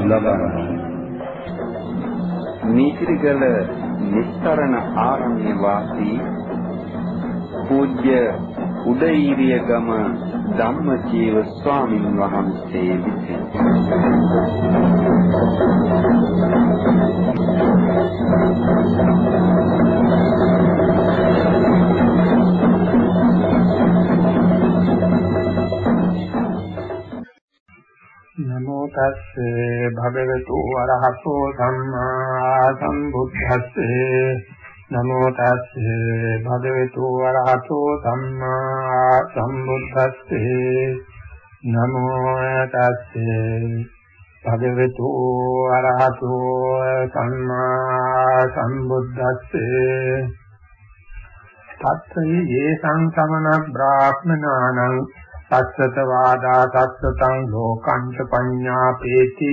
ධර්ම දේශනාව පවත්වනු ලබන්නේ නීතිරිගල නිස්තරණ ආරණ්‍ය වාසී පූජ්‍ය උදේීරිය ගම ධම්මජීව ස්වාමින් වහන්සේ විසින්. නමෝ තස්සේ භගවතු වරහතෝ සම්මා සම්බුද්දස්සේ නමෝ තස්සේ භගවතු වරහතෝ සම්මා සම්බුද්දස්සේ නමෝ තස්සේ භගවතු වරහතෝ සම්මා සම්බුද්දස්සේ තත්ත්‍රේ යේසං සමන බ්‍රාහ්මනානං සස්සත වාදා සස්සතං ලෝකංච පඤ්ඤාපේති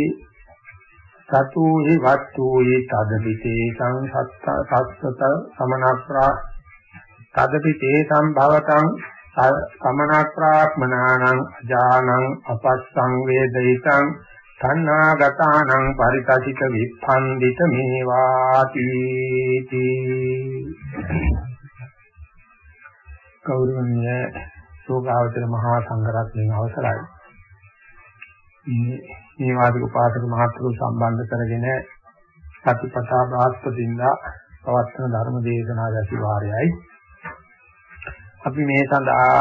සතුහි වත්තුහි තදපිතේ සංසත්ත සමනප්‍රා තදපිතේ සම්භවතං සමනප්‍රාක්මනානං අජානං අපස්සං වේදිතං තණ්හාගතානං පරිතසික විප්පන්දිත මේවාති කෞරවණ්‍ය යෝගාවචර මහා සංඝරත්නයේ අවසරයි. මේ මේ වාදික උපාසක මහත්තුරු සම්බන්ධ කරගෙන සතිපතා බ්‍රහස්පතින්දා පවත්වන ධර්ම දේශනා දැසි වාරයයි. අපි මේ සඳහා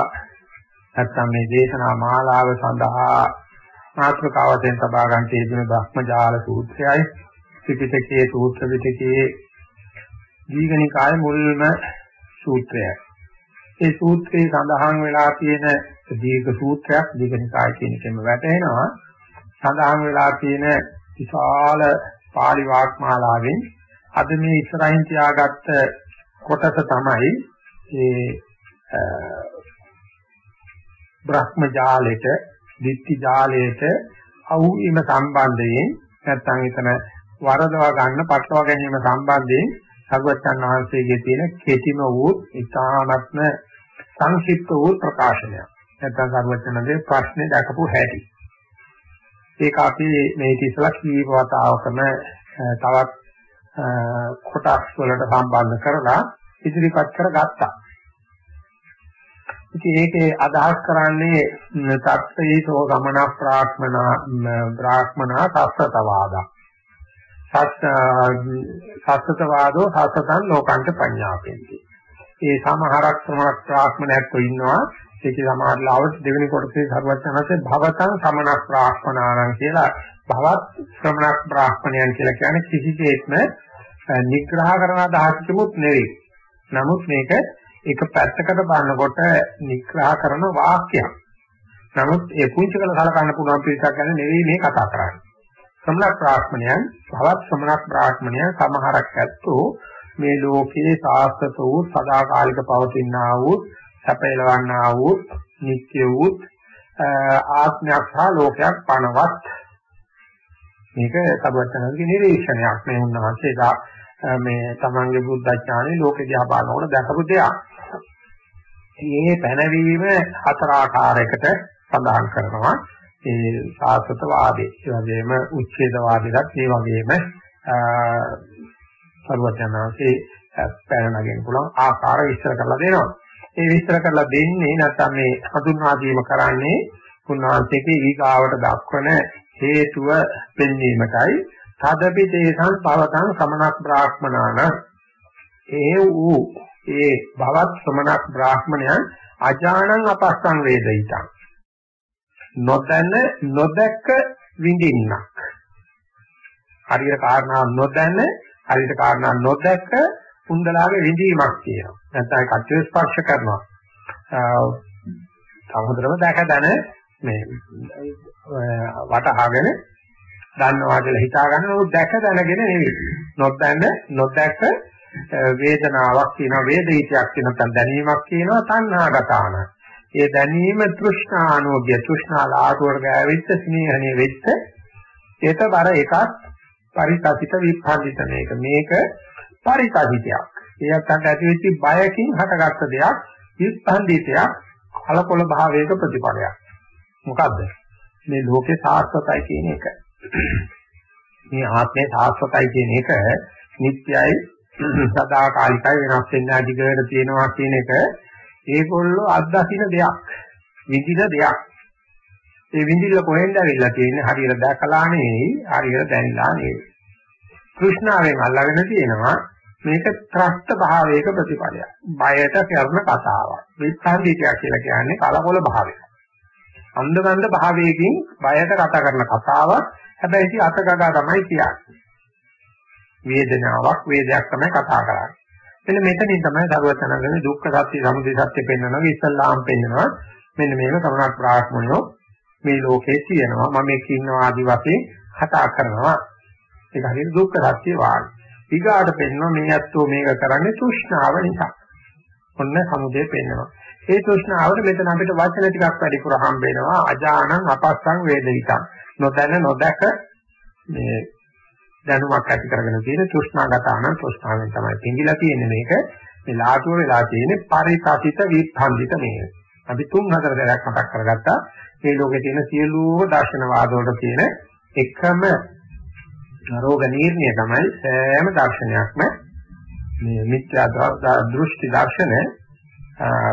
නැත්නම් මේ දේශනා මාලාව සඳහා මාත්‍රකාවතෙන් තබා ගන්න තියෙන බ්‍රහ්මජාල සූත්‍රයයි ත්‍රිපිටකයේ සූත්‍ර පිටකයේ දීඝනිකාය මුල්ම සූත්‍රයයි. ඒ සූත්‍රයේ සඳහන් වෙලා තියෙන දීර්ඝ සූත්‍රයක් දීඝනිකාය කියන එකෙම වැටෙනවා. සඳහන් වෙලා තියෙන විශාල පාලි වාග්මාලාවෙන් අද මේ ඉස්සරහින් තියාගත්ත කොටස තමයි ඒ බ්‍රහ්ම ජාලෙට, ditthi ජාලයට අවුීම සම්බන්ධයෙන් නැත්නම් එතන වරදවා ගන්න, පටලවා ගැනීම සම්බන්ධයෙන් සර්වචන් වහන්සේගේ තියෙන කෙටිම වූ ඉතාමත්ම සංක්ෂිප්ත වූ ප්‍රකාශනයක්. නැත්නම් සර්වචනගේ ප්‍රශ්නේ දැකපු හැටි. ඒක අපි මේ ඉතිසලා කීප වතාවකම තවත් කොටස් වලට සම්බන්ධ කරලා ඉදිරිපත් කරගත්තා. ඉතින් ඒකේ අදහස් කරන්නේ තත්ත්වයේසෝ ගමන ප්‍රාක්‍මනා බ්‍රාහ්මනා සස්සතවාදා. සස්සතවාදෝ සස්සතං ලෝකංච පඤ්ඤාපෙන්ති. ඒ සමහරක් සමහරක් ප්‍රාක්‍මණයක්ව ඉන්නවා ඒකේ සමහර ලාවට දෙවෙනි කොටසේ සරුවචනanse භවතං සමනක් ප්‍රාක්‍මනානං කියලා භවත් ශ්‍රමණක් ප්‍රාක්‍මණයන් කියලා කියන්නේ කිසිසේත්ම නිග්‍රහ කරන අදහසකුත් නෙවෙයි. නමුත් මේක එක පැත්තකට බලනකොට නිග්‍රහ කරන වාක්‍යයක්. නමුත් ඒ පුංචි කළ සලකන්න පුළුවන් පිළිසක් ගැන නෙවෙයි මේ කතා කරන්නේ. ශ්‍රමණ ප්‍රාක්‍මණයන් භවත් ශ්‍රමණ ප්‍රාක්‍මණයන් සමහරක් ඇත්තෝ මේ ලෝකයේ සාස්වත වූ සදාකාලික පවතිනා වූ සැපයලවන්නා වූ නිත්‍ය වූ ආත්මයක් සහ ලෝකයක් පනවත් මේක සබවචනගේ නිරීක්ෂණයක් මේ උන්වහන්සේ මේ තමන්ගේ බුද්ධ ඥානෙ ලෝක දිහා බලනකොට දැකපු දෙයක්. මේ පැනවීම හතර ආකාරයකට සඳහන් කරනවා. ඒ සාස්වත වාදේ, ඒ වගේම උච්ඡේද වාදෙත් ඒ වගේම සර්වඥාන්සේ පැන නගින්න පුළුවන් ආකාර විස්තර කරලා දෙනවා. ඒ විස්තර කරලා දෙන්නේ නැත්නම් මේ හඳුන්වා දීම කරන්නේ උන්වහන්සේගේ ඊගාවට දක්වන හේතුව පෙන්වීමටයි. තදපි තේසං භවතං සමනක් බ්‍රාහ්මනාන. ඒ වූ ඒ භවත් සමනක් බ්‍රාහ්මණයන් අජානං අපස්සං වේදිතං. නොදැන නොදැක විඳින්නක්. හරියට කාරණා නොදැන හරියට කාරණා නොදැක කුන්දලාගේ විඳීමක් තියෙනවා. නැත්නම් කච්චේ ස්පර්ශ කරනවා. සමුද්‍රම දැක දැන මේ වටහාගෙන දන්නවා කියලා හිතා ගන්න ඕක දැක දැනගෙන නෙවෙයි. නොදැන නොදැක වේදනාවක් තියෙනවා වේදිතයක් තියෙනවා නැත්නම් දැනීමක් තියෙනවා තණ්හාගතාන. ඒ දැනීම තෘෂ්ණානෝග්‍ය තෘෂ්ණා ලාටුවට ගෑවිච්ච ස්නේහණිය වෙච්ච ඒතබර එකක් පරිතසිත විප්‍රාදිත මේක මේක පරිතසිතයක්. ඒකට ඇති වෙච්ච බයකින් හටගත්ත දෙයක් විප්‍රාදිතයක් කලකොල භාවයක ප්‍රතිඵලයක්. මොකද්ද? මේ ලෝකේ සාස්වතයි කියන එක. මේ ආත්මේ සාස්වතයි කියන එක නිට්ටයයි සදාකාලිකයි වෙනස් වෙන්න අධිකරණ තියෙනවා කියන එක ඒගොල්ලෝ අත්දකින්න දෙයක්. විඳින දෙයක්. ඒ විඳිල්ල කොහෙන්ද ඇවිල්ලා තියෙන්නේ හරියට දැකලා නෙවෙයි හරියට දැනලා නෙවෙයි. કૃષ્ණාවෙන් අල්ලගෙන තියෙනවා මේක ත්‍රස්ත භාවයක ප්‍රතිඵලයක්. බයට කරන කතාවක්. විස්තන්දිකයක් කියලා කියන්නේ කලකොල භාවයක්. අන්ධගන්ධ භාවයකින් බයට කතා කරන කතාවක්. හැබැයි ඉතින් අතගගා තමයි කියන්නේ. වේදනාවක් වේදයක් තමයි කතා කරන්නේ. මෙන්න මෙතනින් තමයි සරුවචනගනේ දුක්ඛ සත්‍ය සමුදය සත්‍ය පෙන්වනවා ඉස්සල්ලාම් පෙන්වනවා. මෙන්න මේක කරුණාත් ප්‍රාඥයෝ මේ ලෝකේ තියෙනවා මම මේක ඉන්නවා ආදි වශයෙන් කතා කරනවා. ඒක හරියට දුක්ඛ සත්‍ය වාගේ. ඊගාට පෙන්වනවා මේ අත්ෝ මේක කරන්නේ තෘෂ්ණාව නිසා. ඔන්න සමුදය පෙන්වනවා. ඒ තෘෂ්ණාවට මෙතන අපිට වචන ටිකක් වැඩිපුර හම්බ වෙනවා. අජානං අපස්සං වේදිතං. නොදැන නොදක මේ දැනුමක් ඇති කරගෙන තියෙන තෘෂ්ණාගතාන තෘෂ්ණාවෙන් තමයි පිළිලා තියෙන්නේ මේක. මේ ලාටුව වෙලා තියෙන්නේ පරිකාසිත විප්ඛන්දිත මේ. අපි තුන් හතර දරයක් මතක් කරගත්තා. මේ ලෝකේ තියෙන සියලුම දර්ශනවාද වලට තියෙන එකම රෝග නිర్ణය තමයි සෑම දර්ශනයක්ම මේ මිත්‍යා දෘෂ්ටි දර්ශන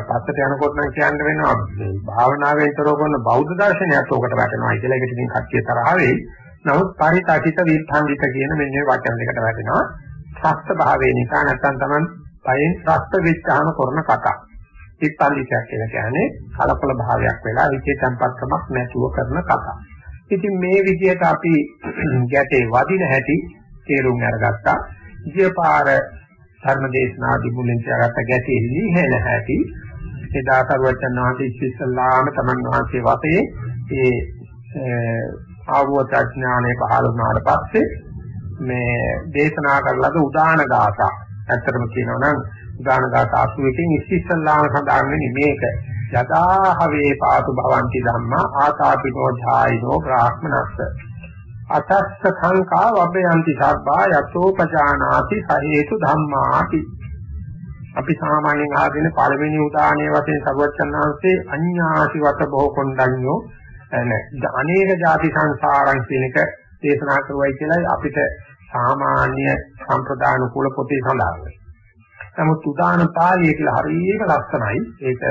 පස්සට යනකොට නම් කියන්න වෙනවා මේ භාවනාවෙන් තොරව කරන බෞද්ධ දර්ශනයත් ඔකට වැටෙනවා කියලා ඒකට ඉතින් කච්චිය තරහ වෙයි. නමුත් පරිතාචිත විර්ථාංගික කියන මෙන්න මේ වචන දෙකට වැටෙනවා. ත්‍ස්ත භාවයේ නිසා නැත්තම් Taman පයෙන් ත්‍ස්ත වෙච්චාම කරන කතා. විපල්ලිකයක් කියලා කියන්නේ කලකොල භාවයක් වෙලා විචේ tempatකමක් නැතුව කරන කතා. ඉතින් මේ විදිහට අපි ගැටේ වදින හැටි තේරුම් අරගත්තා. ගියපාර ධර්මදේශනාදී මුලින් තියාගත්ත ගැටේ ලිහෙන හැටි එදා සරුවචන් වහන්සේ ඉස්සෙල්ලාම තමන් වහන්සේ වතේ ඒ ආවෝත ඥානය පහළ වුණාට පස්සේ මේ දේශනා කරලද උදාන ගාථා ඇත්තටම කියනවා නම් උදාන ගාථා 81කින් ඉස්සෙල්ලාම සඳහන් වෙන්නේ මේක. යදාහවේ පාතු භවಂತಿ ධම්මා ආතාපිනෝ ඡායිනෝ බ්‍රාහ්මනස්ස. අතස්ස සංකා වබ්බයන්ති සබ්බා යතෝ පජානාති සහේතු ධම්මාති. අපි සාමාන්‍යයෙන් ආදින පළවෙනි උදාහරණයේ වශයෙන් සර්වචන්නාංශේ අඤ්ඤාති වත බොහෝ කොණ්ඩඤ්ඤෝ අනේක ಜಾති සංසාරං කියන එක දේශනා කරුවයි කියලායි අපිට සාමාන්‍ය සම්ප්‍රදාන කුල පොතේ සඳහන් වෙන්නේ. නමුත් උදාන පාළිය කියලා හරියම ලස්සනයි. ඒක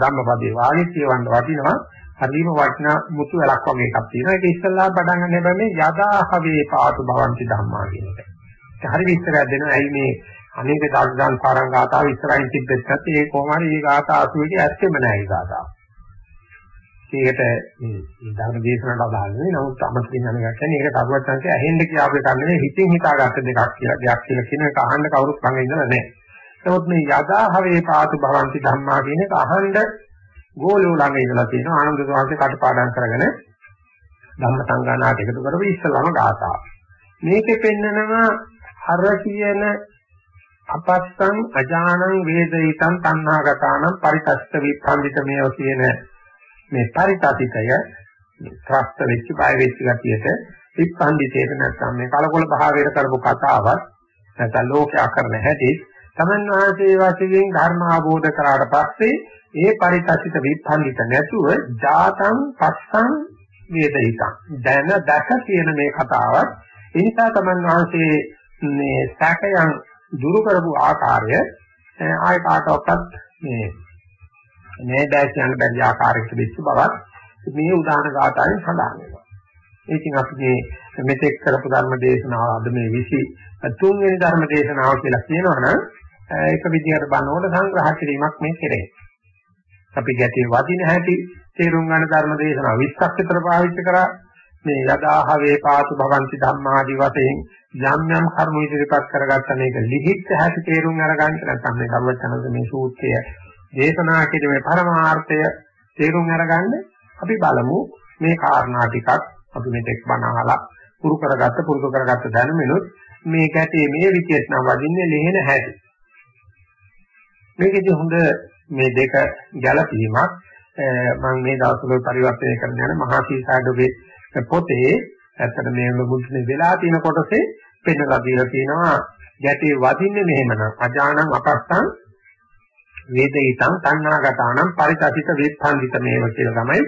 ධම්මපදයේ වාගේ කියවන්න වටිනවා. හරියම වටිනා මුතු වැලක් වගේ එකක් තියෙනවා. ඒක ඉස්සල්ලා පටන් ගන්න හැබැයි යදාහවේ පාතු භවಂತಿ ධම්මා කියන එක. ඒක හරි විස්තරයක් දෙනවා. ඇයි මේ අනේක දාර්ශනික පාරංගාතාව ඉස්සරහින් තිබෙන්නත් ඒ කොහොම හරි මේ ගාථා අසුවේදී ඇත්තෙම නෑ ඒ ගාථාව. ඒකට මේ ධර්ම දේශනාවට අදාළ නෙවෙයි. නමුත් අමතකින් යන එකක් කියන්නේ ඒක කරුවත් සංකේ ඇහෙන්න කියාපු එකක් නෙවෙයි හිතින් හිතාගත්ත දෙකක් කියලා. දෙයක් කියලා කියන එක අහන්න කවුරුත් ළඟ ඉඳලා නෑ. නමුත් මේ යදාහවේ පාතු භවಂತಿ ධම්මා කියන එක අහන්න ගෝලෝ ළඟ ඉඳලා තියෙනවා ආනන්ද සෝවාන්සේ කටපාඩම් කරගෙන ධම්ම සංගානාට එකතු කරපු ඉස්සලම ගාථා. මේකේ පෙන්නනවා අර කියන අපස්සං අජානං වේදිතං තණ්හාගතානම් පරිතස්ත විප්‍රන්දිත මේව කියන මේ පරිතතිතය ත්‍රස්ත වෙච්ච බය වෙච්ච ගතියට විප්‍රන්දිතේට නැත්නම් මේ කලකොල භාවයට කරපු කතාවක් නැත්නම් ලෝකයා කරන හැටි තමන් වහන්සේ වශයෙන් ධර්ම ආબોධ කරාට පස්සේ ඒ පරිත්‍සිත විපන්දිත නැතුව ජාතං පස්සං වේදිතං දැන දැක කියන මේ කතාවත් ඒ නිසා තමන් වහන්සේ මේ සැකයන් දුරු කරපු ආකාරය ආය කාටවත් මේ මේ දැස් යන බැරි ආකාරයකට වෙච්ච බවත් මේ උදාහරණ ගාතාවෙන් සඳහන් වෙනවා. ඒකින් අපි මේ මෙතෙක් කරපු ධර්ම දේශනාව අද මේ 23 වෙනි ධර්ම දේශනාව කියලා කියනවනම් ඒක විදිහට බලනකොට සංග්‍රහ කිරීමක් මේ කෙරේ. අපි ගැටේ වදින හැටි තේරුම් ගන්න ධර්ම දේශනා 20ක් විතර පාවිච්චි කරා. මේ යදාහවේ පාතු භවಂತಿ ධම්මාදි වශයෙන් යම් යම් කර්ම ඉදිරිපත් කරගත්ත මේක ලිහිච්ඡ හැටි තේරුම් අරගන්න නැත්නම් මේ කරුවචනද මේ සූත්‍රය දේශනා කිරීමේ පරමාර්ථය තේරුම් අරගන්න අපි බලමු මේ කාරණා ටිකක් අපි මෙතෙක් බණ අහලා පුරු කරගත්ත පුරුදු කරගත්ත දැනුමිනුත් මේ ගැටේ මේ විකේෂ නම් වදින්නේ ලෙහෙන හැටි මේකෙදි හොඳ මේ දෙක ගැළපීමක්. මම මේ දවස්වල පරිවර්තනය කරන යන මහා සීසාඩෝගේ පොතේ ඇත්තට මේ මුද්‍රණය වෙලා තියෙන කොටසේ පෙන්නලා දීලා තියෙනවා. ගැටේ වදින්නේ මෙහෙමනම්. අජානං අපස්සං වේදිතං තණ්හාගතානම් පරිතසිත වේත්ඛන්දිත මේව කියලා තමයි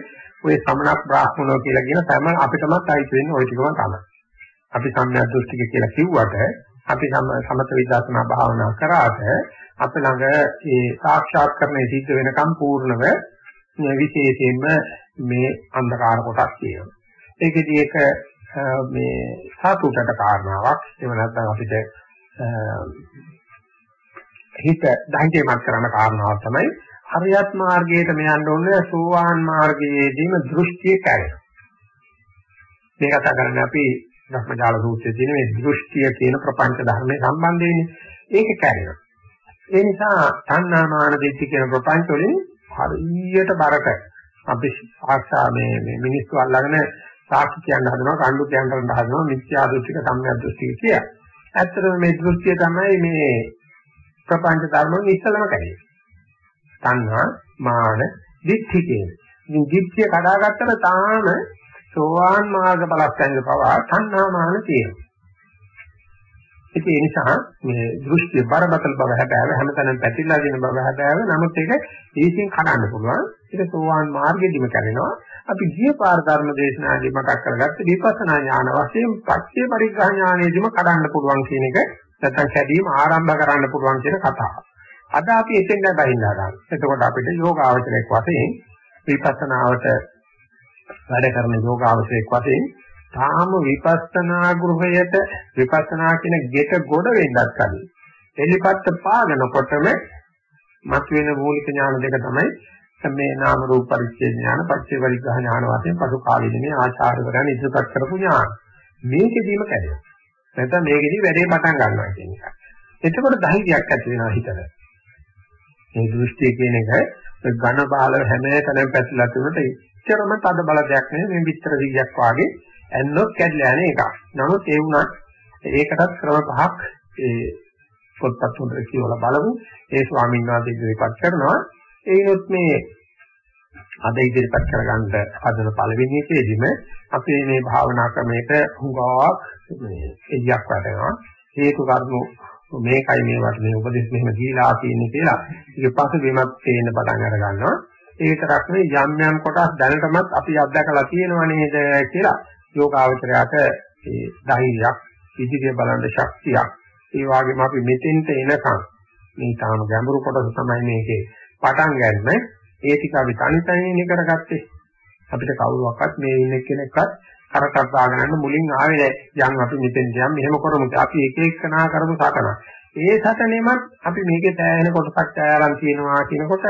ඔය සමනක් බ්‍රාහ්මණෝ කියලා කියන සම අපිටමත් අයිති වෙන්නේ ওই ටිකම තමයි. අපි සම්‍යක් දෘෂ්ටික කියලා කිව්වට අපි සමත විදර්ශනා භාවනා කරාට අප ළඟ ඒ සාක්ෂාත් කරන්නේ සිද්ධ වෙනකම් පූර්ණව විශේෂයෙන්ම මේ අන්ධකාර කොටස් තියෙනවා. ඒකෙදි ඒක මේ සාතුටට කාරණාවක්. එහෙම නැත්නම් අපිට හිත ධෛර්යමත් කරන කාරණාවක් තමයි හරියත් මාර්ගයට මෙයන්න ඕනේ සෝවාන් මාර්ගයේදීම දෘෂ්ටිය කැරෙනවා. මේ කතා කරන්නේ අපි ධර්මජාල සූත්‍රයේ තියෙන මේ දෘෂ්ටිය කියන ප්‍රපංච ධර්මයේ සම්බන්ධයෙන් ඒක කැරෙනවා. ඒ නිසා තණ්හාමාන දිට්ඨිය කියන ප්‍රපංච වලින් හරියට බරක අපි ආශා මේ මේ මිනිස්සු අල්ලගෙන සාක්ෂි කියන්න හදනවා කණ්ඩු කියන්න හදනවා මිත්‍යා දෘෂ්ටික සම්‍යක් දෘෂ්ටික කිය. ඇත්තටම මේ දෘෂ්ටිය තමයි මේ ප්‍රපංච ධර්මෙන් ඉස්සලම කැදේ. තණ්හා මාන දිට්ඨි කියන. ඉතින් දිට්ඨිය කඩාගත්තම තාම සෝවාන් මාර්ග බලස්කන්ධ පවා තණ්හා මාන තියෙනවා. ඒ නිසා මේ දෘෂ්ටි බරපතල බව හැබෑව හැමතැනම පැතිරලා තියෙන බව හැබෑව නමුත් ඒක ඒකෙන් කඩන්න පුළුවන් ඒක සෝවාන් මාර්ගෙදිම කරනවා අපි ගිය පාර ධර්ම දේශනාදී මතක් කරගත්ත විපස්සනා ඥාන වශයෙන් පච්චේ පරිග්‍රහ ඥානයේදීම කඩන්න පුළුවන් කියන එක නැත්නම් කැදීම ආරම්භ කරන්න පුළුවන් කියන කතාව. අද අපි එතෙන්ද බහින්න හදාගන්න. එතකොට අපිට යෝගාවචරයක් වශයෙන් විපස්සනාවට වැඩ කරන යෝගාවචරයක් වශයෙන් තාම විපස්සනා ගෘහයට විපස්සනා කියන ගෙට ගොඩ වෙන්නත් කලින් එලිපත්ත පාගනකොටම මතුවෙන මූලික ඥාන දෙක තමයි මේ නාම රූප පරිච්ඡේ ඥාන, පච්චේ පරිග්‍රහ ඥාන වශයෙන් පසු කාලීන මේ ආචාර්යවරයන් ඉදිරිපත් කරපු ඥාන. මේකෙදීම කැඩෙනවා. නැත්නම් මේකෙදී වැඩේ පටන් ගන්නවා කියන එක. එතකොට ධෛර්යයක් ඇති වෙනවා හිතට. මේ දෘෂ්ටිය කියන එක ඝන බාල හැම තැනම පැතිරලා තිබුණට එච්චරම තද බල දෙයක් නෙවෙයි මේ විතර 100ක් වාගේ ඇන්නොත් කැඩලා යන එකක්. නමුත් ඒ වුණත් ඒකටත් ක්‍රම පහක් ඒ පොත්පත් හොඳට කියවලා බලමු. ඒ ස්වාමීන් වහන්සේ ඉදිරිපත් කරනවා. ඒනොත් මේ අද ඉදිරිපත් කරගන්න හදන පළවෙනි එකේදීම අපි මේ භාවනා ක්‍රමයක හුඟාවක් මේ එළියක් වටනවා හේතු කර්ම මේකයි මේ වට මේ උපදෙස් මෙහෙම දීලා තියෙන්නේ කියලා ඊට පස්සේ වෙනත් තේින්න පටන් අර ගන්නවා ඒකටත් මේ යම් යම් කොටස් දැනටමත් අපි අත්දකලා තියෙනව නේද කියලා යෝගාවචරයට ඒ ධෛර්යයක් ඉදිරිය බලන්න ශක්තියක්. ඒ වගේම අපි මෙතෙන්ට එනකම් මේ තාම ගැඹුරු කොටස තමයි මේකේ පටන් ගන්න. ඒ ටික අපි තනි තනියෙන් කරගත්තේ අපිට කවුරුවක්වත් මේ ඉන්න කෙනෙක්වත් කරටක් දාගෙන යන්න මුලින් ආවේ නැහැ. යන් අපි මෙතෙන් යම් මෙහෙම කරමු අපි එක එකනා කරමු සාකන ඒ සතනෙමත් අපි මේකේ තෑයෙන කොටසක් තෑරන් තියෙනවා කියනකොට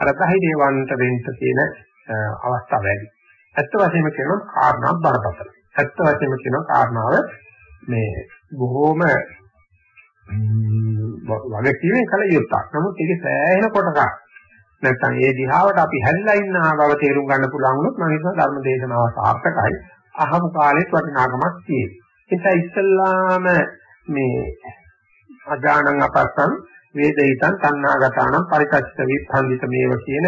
අර ධෛර්යවන්ත වෙන්න තියෙන අවස්ථාව වැඩි. ඇත්ත වශයෙන්ම කියනවා කාරණා බරපතල ඇත්ත වශයෙන්ම කියනවා කාරණාව මේ බොහෝම වගකීමෙන් කල යුත්තක්. නමුත් ඒකේ සෑහෙන කොටසක් නැත්නම් ඒ දිහාවට අපි හැරිලා ඉන්න බව තේරුම් ගන්න පුළුවන් වුණොත් මම හිතනවා ධර්ම දේශනාව සාර්ථකයි. අහමු කාලෙත් වටිනාකමක් තියෙනවා. ඒක ඉස්සල්ලාම මේ අජානං අපස්සං වේදිතං තණ්හාගතානම් පරිකච්ඡ විභංගිත මේව කියන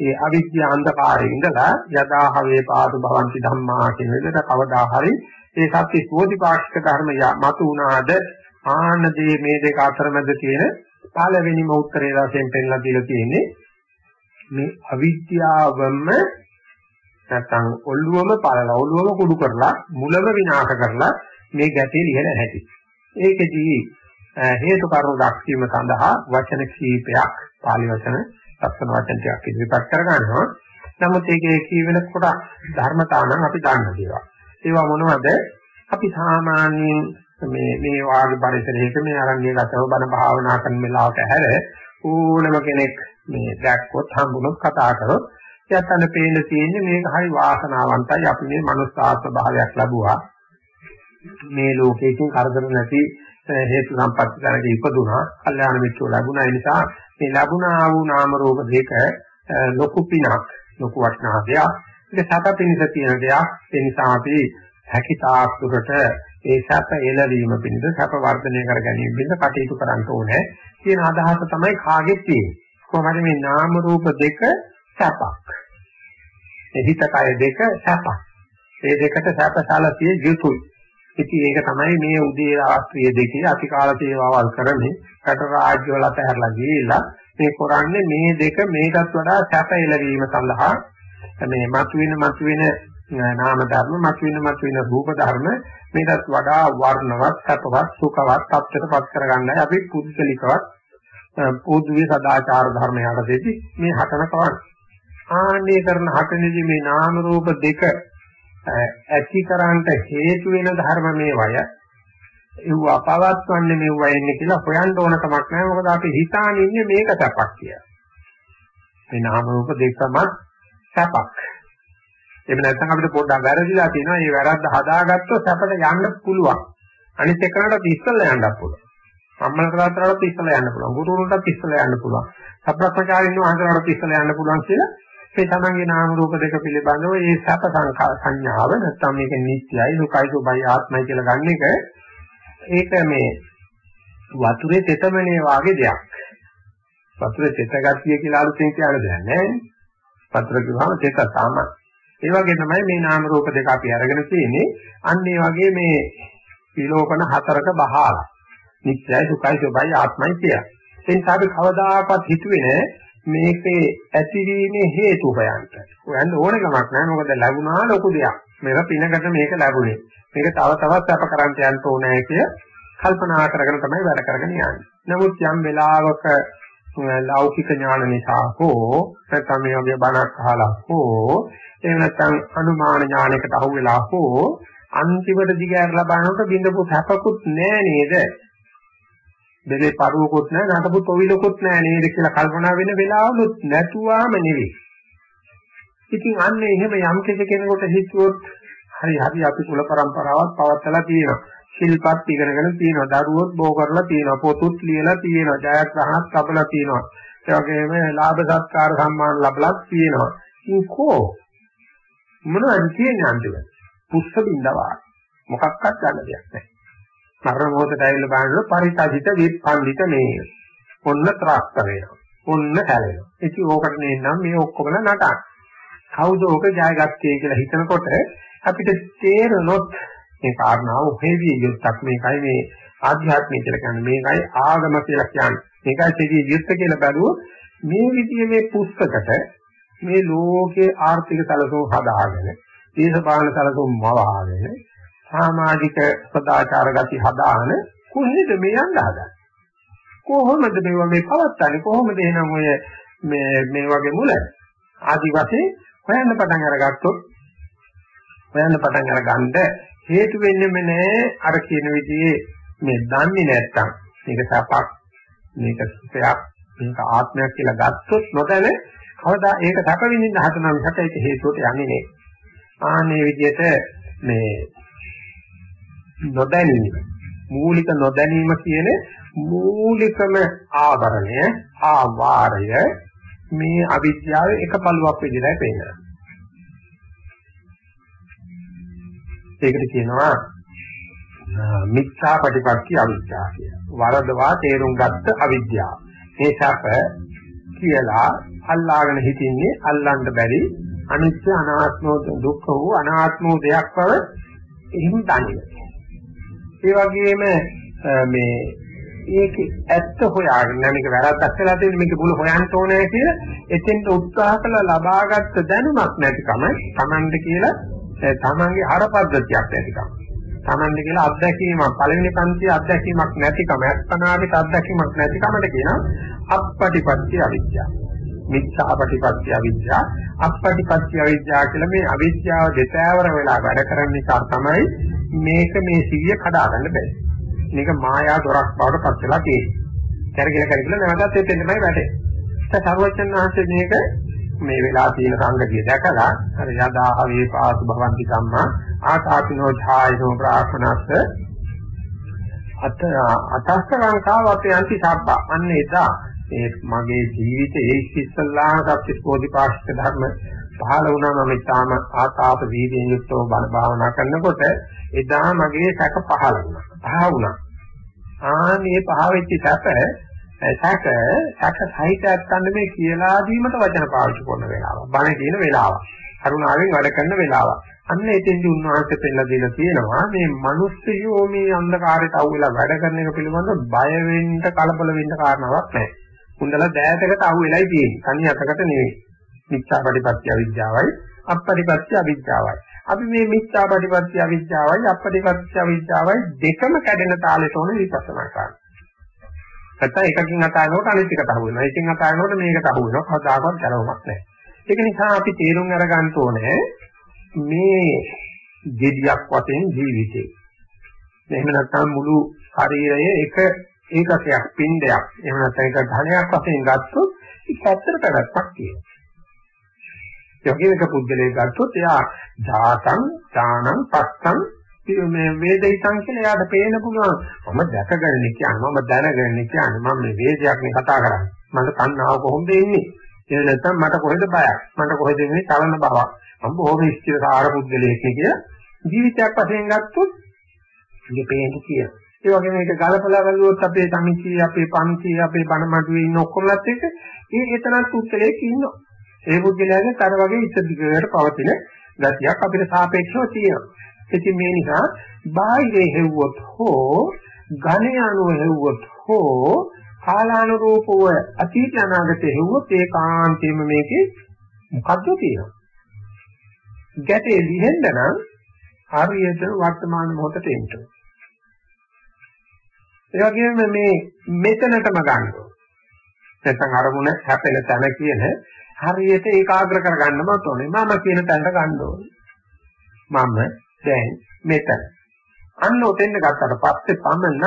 ඒ අවිද්‍යා අන්ධකාරයේ ඉඳලා යදාහ වේපාදු භවಂತಿ ධම්මා කියන විදිහට කවදා හරි ඒ සත්‍ය සෝතිපාක්ෂික ධර්ම මතු වුණාද ආනදී මේ දෙක අතරමැද තියෙන පළවෙනිම උත්තරේ වශයෙන් පෙන්නලා දීලා තියෙන්නේ මේ අවිද්‍යාවම නැත්නම් ඔළුවම පළලා ඔළුවම කුඩු කරලා මුලම විනාශ කරලා මේ ගැටේ ලියන හැටි. ඒකෙදී හේතු කරුණු දක්වීම සඳහා වචන කීපයක් පාලි වචන ලස්සන වචන ටිකක් ඉදිරිපත් කරගන්නවා. නමුත් ඒකේ කියවෙන කොට ධර්මතාවනම් අපි දන්න දේවල්. ඒවා මොනවද? අපි සාමාන්‍යයෙන් මේ මේ වාගේ පරිසරයක මේ අරණ්‍ය ගතව බණ භාවනා කරන වෙලාවට හැර ඕනම කෙනෙක් මේ දැක්කොත් හම්බුනොත් කතා කරොත් යත්තන පේන්න තියෙන්නේ මේක හරි වාසනාවන්තයි අපි මේ මනුස්ස ආත්ම භාවයක් ලැබුවා මේ ලෝකයෙන් කරදර නැති හේතු සම්පatti කරගෙන ඉපදුනා කල්යාණ මිත්‍රෝ ලැබුණා ඒ නිසා මේ ලැබුණා වූ නාම රූප දෙක ලොකු පිනක් ලොකු වටිනා දෙයක් ඒක සත පිණිස තියෙන දෙයක් ඒ නිසා අපි හැකි තාක් දුරට ඒ සැප එළවීම පිණිස සැප වර්ධනය කර ගැනීම පිණිස කටයුතු කරන්න ඕනේ කියන අදහස තමයි කාගෙත් තියෙන්නේ. කොහොමද මේ නාම රූප දෙක සැපක්. ඒ හිත කය දෙක සැපක්. මේ දෙකට සැපසලතිය යුතුයි. ඉතින් ඒක තමයි මේ උදේ රාත්‍රිය දෙකේ අතිකාල සේවාවල් කරන්නේ රට රාජ්‍ය වල අතහැරලා ගිහිල්ලා මේ කරන්නේ මේ දෙක මේකත් වඩා සැප එළවීම සඳහා මේ මතුවෙන මතුවෙන නාම ධර්ම මතුවෙන මතුවෙන රූප ධර්ම මේකත් වඩා වර්ණවත් සැපවත් සුඛවත් තත්ත්වයටපත් කරගන්නයි අපි පුද්ගලිකවත් පොදුවේ සදාචාර ධර්මයට දෙති මේ හතන කවන්න. ආන්නේ කරන හතනේදී මේ නාම රූප දෙක ඇති කරන්ට හේතු වෙන ධර්ම මේ වය ඒව අපවත්වන්නේ මේ වයන්නේ කියලා හොයන්න ඕන කමක් නැහැ මොකද අපි හිතාන ඉන්නේ මේක සැපක් කියලා. මේ නාම රූප දෙකම සැපක්. එහෙම නැත්නම් අපිට පොඩ්ඩක් වැරදිලා තියෙනවා. මේ වැරද්ද හදාගත්තොත් අපිට යන්න පුළුවන්. අනිත් එකනට ඉස්සෙල්ලා යන්නත් පුළුවන්. සම්මල කරාතරට ඉස්සෙල්ලා යන්න පුළුවන්. ගුරුවරුන්ටත් ඉස්සෙල්ලා යන්න පුළුවන්. සබ්‍රක්‍මචාරින් වහන්සේලාට ඉස්සෙල්ලා යන්න පුළුවන් කියලා මේ තමන්ගේ නාම රූප දෙක පිළිබඳව මේ සැප සංඥාව නැත්නම් මේක නිත්‍යයි, දුකයි, සුභයි, ආත්මයි කියලා ගන්න එක ඒක මේ වතුරේ තෙතමනේ වාගේ දෙයක්. වතුරේ තෙත ගතිය කියලා අලුතෙන් කියන දෙයක් නෑ. වතුර කිව්වම තෙත තමයි. ඒ වගේ තමයි මේ නාම රූප දෙක අපි අරගෙන තියෙන්නේ. අන්න ඒ වගේ මේ විලෝකන හතරක බහාලා. නිත්‍යයි සුඛයි සුභයි ආත්මයි කියලා. ඒ නිසා අපි කවදාකවත් හිතුවේ නෑ මේකේ ඇතිවීමේ හේතු හොයන්න. හොයන්න ඕන කමක් නෑ මොකද ලැබුණා ලොකු දෙයක්. මේක පිනකට මේක ලැබුණේ. මේක තව තවත් අප කරන්ට යන්න ඕනේ කිය කල්පනා කරගෙන තමයි වැඩ කරගෙන යන්නේ. නමුත් යම් වෙලාවක ලෞකික ඥාන නිසා හෝ නැත්නම් මේ වගේ බණක් අහලා හෝ එහෙම නැත්නම් අනුමාන ඥානයකට අහු වෙලා හෝ අන්තිමට දිගහැරලා බලනකොට බින්දපු සැපකුත් නෑ නේද? දෙලේ පරුවකුත් නෑ නටපු තොවිලකුත් නෑ නේද කියලා කල්පනා වෙන වෙලාවලුත් නැතුවාම නෙවෙයි. ඉතින් අන්නේ එහෙම යම් කෙනෙකුට හිතුවොත් හරි හරි අපි කුල પરම්පරාවක් පවත්ලා තියෙනවා. ශිල්පත් ඉගෙනගෙන තියෙනවා. දරුවොත් බෝ කරලා තියෙනවා. පොතුත් ලියලා තියෙනවා. ජයග්‍රහණත් ලැබලා තියෙනවා. ඒ වගේම ලාභ සත්කාර සම්මාන ලැබලත් තියෙනවා. ඉතින් කෝ මොනවද කියන්නේ අන්තිමට? පුස්ස බින්දවා. මොකක්වත් ගන්න දෙයක් නැහැ. මරණ මොහොතට ඇවිල්ලා බලනකොට පරිතජිත විපන්දිත මේ. ඔන්න ත්‍රාස්ත වෙනවා. ඔන්න හැලෙනවා. ඉතින් ඕකට නෙන්නම් මේ ඔක්කොම නටන. කවුද ඕක ජයගත්තේ කියලා හිතනකොට අපිට තේරෙනොත් මේ කාරණාව හේවිය යුක්තක් මේකයි මේ ආධ්‍යාත්මය කියලා කියන්නේ මේකයි ආගම කියලා කියන්නේ මේකයි තේවිය යුක්ත කියලා බැලුවොත් මේ විදිහේ මේ පුස්තකට මේ ලෝකයේ ආර්ථික සැලසුම් හදාගෙන දේශපාලන සැලසුම් මවාගෙන සමාජික සදාචාර ගති හදාගෙන කොහෙද මේ යන්න හදන්නේ. කොහොමද මේවා මේ පවත්තන්නේ කොහොමද එහෙනම් ඔය මේ මේ වගේ මුල ආදි වශයෙන් හොයන්න පටන් අරගත්තොත් හොයන්න පටන් අරගන්න හේතු වෙන්නේම නෑ අර කියන විදිහේ මේ දන්නේ නැත්තම් මේක සපක් මේක සුඛයක් මේක ආත්මයක් කියලා ගත්තොත් නොදැන කවදා ඒක සැප විඳින්න හදනවා මිසක ඒක හේතුවට යන්නේ නෑ ආන්නේ විදිහට මේ නොදැනීම මූලික නොදැනීම කියන මූලිකම ආවරණය ආවාරය මේ අවිද්‍යාවේ එක පළුවක් විදිහටයි පේනවා ඒකට කියනවා මිත්‍යා ප්‍රතිපත්ති අවිද්‍යාව කියලා. වරදවා තේරුම් ගත්ත අවිද්‍යාව. මේ සැප කියලා අල්ලාගෙන හිටින්නේ අල්ලන්න බැරි අනිත්‍ය අනාත්ම දුක්ඛ වූ අනාත්ම දෙයක් බව එහෙම දන්නේ. ඒ වගේම මේ ඒක ඇත්ත හොයාගෙන මේක වැරද්දක් කියලා තියෙන මේක බුල හොයන්න ඕනේ කියලා එතෙන්ට උත්සාහ කළා ලබාගත් දැනුමක් නැතිකම Tamande කියලා තමන්ගේ හර පද්ධතියක් නැතිකම. තමන්ද කියලා අත්දැකීමක් පළවෙනි පන්තියේ අත්දැකීමක් නැතිකම අත්පනාගේ අත්දැකීමක් නැතිකමට කියන අපපටිපත්‍ය අවිද්‍යාව. මිච්ඡාපටිපත්‍ය අවිද්‍යාව, අපපටිපත්‍ය අවිද්‍යාව කියලා මේ අවිද්‍යාව දෙතෑවර වෙලා වැඩ කරන නිසා තමයි මේක මේ සිවිය කඩාගන්න බැහැ. මේක මායා දොරක් බවට පත් වෙලා තියෙන්නේ. කරගෙන කරගෙන නැවතත් එතෙන්මයි වැටෙන්නේ. ඒ සර්වචන් වහන්සේ මේක මේ වෙලා තියෙන සංගතිය දැකලා අර යදා වේපාසු භවಂತಿ කම්මා ආකාපිනෝ ඡායනෝ ප්‍රාර්ථනස්ස අත අතස්සංකාව අපේ අන්ති සබ්බා අන්න එදා මේ මගේ ජීවිතයේ ඉස්සල්ලාම සත්‍ය පොදිපාක්ෂික ධර්ම පහළ වුණා මම තාම ආතාප වීර්යයෙන් යුක්තව බණ භාවනා කරනකොට එදා මගේ සැක පහළ වුණා පහ වුණා ආ මේ පහ වෙච්ච සැප සැක සැක සහිතයක් ගන්න මේ කියලා දීමට වචන පාවිච්චි කරන වෙලාව. බණ කියන වෙලාව. කරුණාවෙන් වැඩ කරන වෙලාව. අන්න එතෙන්දී උන්වහන්සේ පෙන්නලා දීලා තියෙනවා මේ මිනිස්සුયો මේ අන්ධකාරයට අහු වෙලා වැඩ කරන එක පිළිබඳව බය වෙන්න කලබල වෙන්න කාරණාවක් නැහැ. උන්දලා දෑතකට අහු වෙලයි තියෙන්නේ. තනි අතකට නෙවෙයි. මිච්ඡාපටිපත්‍ය අවිද්‍යාවයි අපපටිපත්‍ය අවිද්‍යාවයි. අපි මේ මිච්ඡාපටිපත්‍ය අවිද්‍යාවයි අපපටිපත්‍ය අවිද්‍යාවයි දෙකම කැඩෙන තාලෙට ඕනේ විපස්සනා කරන්න. නැත්නම් එකකින් අතාරිනකොට අනිත් එකට අහු වෙනවා. එකකින් අතාරිනකොට මේකට අහු වෙනවා. කවදාකවත් ගැලවමක් නැහැ. ඒක නිසා අපි තේරුම් අරගන්න ඕනේ මේ gediyak වශයෙන් ජීවිතේ. එහෙම නැත්නම් මුළු ශරීරයේ එක ඒකකයක් පින්ඩයක් එහෙම නැත්නම් ඒක ධනයක් වශයෙන් ගත්තොත් ඒක ඇත්තට පැවැත්මක් තියෙනවා. ඒ වගේම එක පුද්ගලයෙක් ගත්තොත් එයා ජාතං, දානං, පස්සං මේ වේදිතං කියලා එයාට පේන්න පුළුවන්. මම දැකගන්නේ කියන්නේ මම දැනගන්නේ කියන්නේ මම මේ වේදයක් නේ කතා කරන්නේ. මට තණ්හාව කොහොමද එන්නේ? එහෙම නැත්නම් මට කොහෙද බයක්? මට කොහෙද මේ චලන බවක්? මම බොහොම ස්ථිර සාර පුද්ගලයෙක් කිය ජීවිතයක් වශයෙන් ගත්තොත් ඉතින් පේන්න කියන. ඒ වගේම මේක ගලපලා බලුවොත් අපේ සමිතිය, අපේ පන්තිය, අපේ බණමඩුවේ ඉන්න ඔක්කොමලත් එක්ක ඒ එතනත් පුද්ගලයෙක් ඉන්නවා. ඒ පුද්ගලයාගේ තර වගේ ඉස්ස දිගට පවතින ගතියක් අපිට සාපේක්ෂව තියෙනවා. ඉතින් මේ නිසා බාහිරේ හෙව්වොත් හෝ ඝනේ අනුව හෙව්වොත් හෝ කාලානුරූපව අතීත අනාගතේ හෙව්වොත් ඒකාන්තයෙන්ම මේකේ මොකද්ද තියෙනවා. ගැටේ ලිහෙන්න නම් හරියට වර්තමාන මොහොතට එන්න. ඒ වගේම මේ මෙතනටම ගන්න. නැත්නම් අරමුණ හැපෙන තැන කියන හරියට ඒකාග්‍ර කරගන්නම ඕනේ. මම කියන තැනට ගන්න ඕනේ. මම දැන් මෙතන. අන්න ඔතෙන් ගත්තට පස්සේ පමණ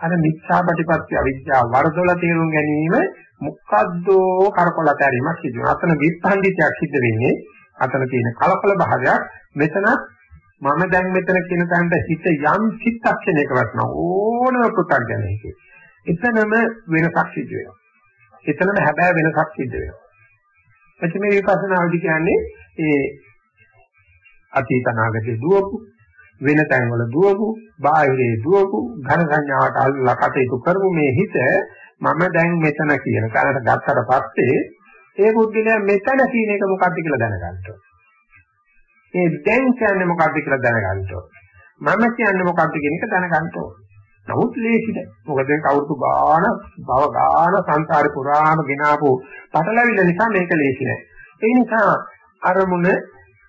අර මිච්ඡාපටිපත්‍ය අවිද්‍යාව වරදොල තේරුම් ගැනීම මොකද්දෝ කරකොලතරීමක් සිදු වෙනවා. අතන විස්පන්දිතයක් සිද්ධ වෙන්නේ. අතන තියෙන කලකල භාවයක් මෙතන මම දැන් මෙතන කියන තැනට හිත යම් චිත්තක්ෂණයක වටනවා ඕනම පුතග්ජනයක. එතනම වෙනසක් සිදු වෙනවා. එතනම හැබැයි වෙනසක් සිදු වෙනවා. එතන මේ විපස්සනාවදි කියන්නේ ඒ අතීත අනාගතේ දුවපු වෙන තැන්වල දුවපු බාහිරේ දුවපු ඝන සංඥාවට අල්ලලා කටයුතු කරමු මේ හිත මම දැන් මෙතන කියන තැනට ගත්තට පස්සේ ඒ බුද්ධිලයා මෙතන කියන එක මොකක්ද කියලා දැනගන්න ඕනේ. මේ දැන් කියන්නේ මොකක්ද කියලා දැනගන්න ඕනේ. මම කියන්නේ මොකක්ද කියන එක දැනගන්න ඕනේ. නමුත් ලේසිද? මොකද මේ කවුරුතු ගාන භව ගාන සංසාරේ පුරාම ගෙනාවු පටලවිල්ල නිසා මේක ලේසි නෑ. ඒ නිසා අරමුණ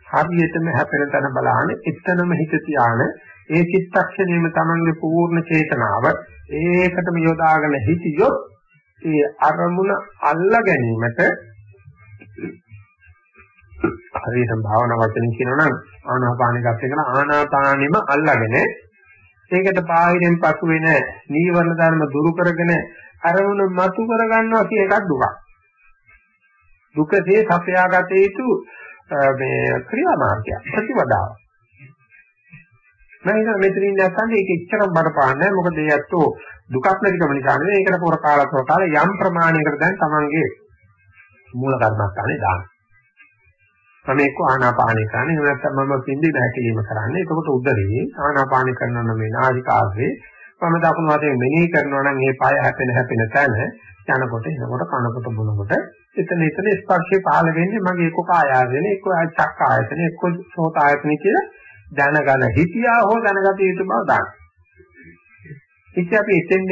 හරියටම හැපෙන තැන බලහන් එතනම හිත තියාන ඒ චිත්තක්ෂණයම තමන්ගේ පූර්ණ චේතනාව ඒකටම යොදාගෙන හිතියොත් ඒ අරමුණ අල්ලා ගැනීමට හරියට භාවනා වචනෙන් කියනවා නම් ආනාපානෙ ගත එකන ආනාපානෙම අල්ලාගෙන ඒකට බාහිරෙන් පසු වෙන නීවරණ ධර්ම දුරු කරගෙන අරමුණ මතු කර ගන්නවා කියන එකක් දුකක්. දුකසේ සපයාගත යුතු මේ ක්‍රියාමාර්ගය ප්‍රතිවදාව. මම හිතන මෙතනින් නැත්නම් ඒක එච්චරම බරපාන්නේ නැහැ මොකද ඒ ඇත්තෝ දුකක් නැතිකම නිසා නෙවෙයි ඒකට පොර කාලක් පොර කාලේ යම් ප්‍රමාණයකට දැන් තමන්ගේ මූල කර්මස්ථානේ දාන්න. මම එක්ක ආනාපානය කරන්නේ එහෙම නැත්නම් මම පින්දි බැහැකීම කරන්නේ. එතකොට උදරේ ආනාපානය කරනවා නම් මේ නාසිකාග්‍රේ මම දකුණු අතේ මෙනෙහි කරනවා නම් මේ පාය හැපෙන හැපෙන තැන යනකොට එනකොට කනකොට බොනකොට එතන එතන ස්පර්ශය පහළ වෙන්නේ මගේ එක්ක කාය ආයතන එක්ක චක්ක ආයතන එක්ක සෝත ආයතන කියලා දැනගන හිතියා හෝ දැනගත යුතු බව දාන්න. ඉතින් අපි එතෙන්ද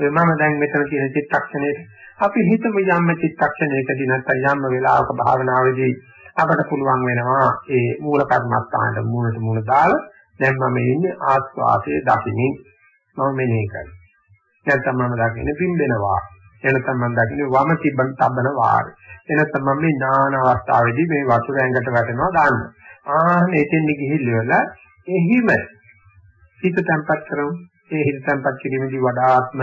මම දැන් මෙතන තියෙන චිත්තක්ෂණයේ අපි හිතමු යම් චිත්තක්ෂණයකදී නැත්නම් යම් වෙලාවක භාවනාවේදී අපට පුළුවන් වෙනවා ඒ මූල කර්මස්ථානට මූලට මූල දාලා දැන් මම ඉන්නේ ආස්වාදයේ දකිමින් මම මෙනෙහි කරනවා. නැත්නම් මම දකින්නේ පිම්බෙනවා. එනතම් මම දකින්නේ වම තිබ්බන් තබන වාරේ. එනතම් මම මේ නාන අවස්ථාවේදී මේ වතුර ඇඟට වැටෙනවා දාන්න. ආන්න එතෙන් ගිහිල්ලා එහිම හිත තැම්පත් කරමු. ඒ හිත තැම්පත් කිරීමේදී වඩාත්ම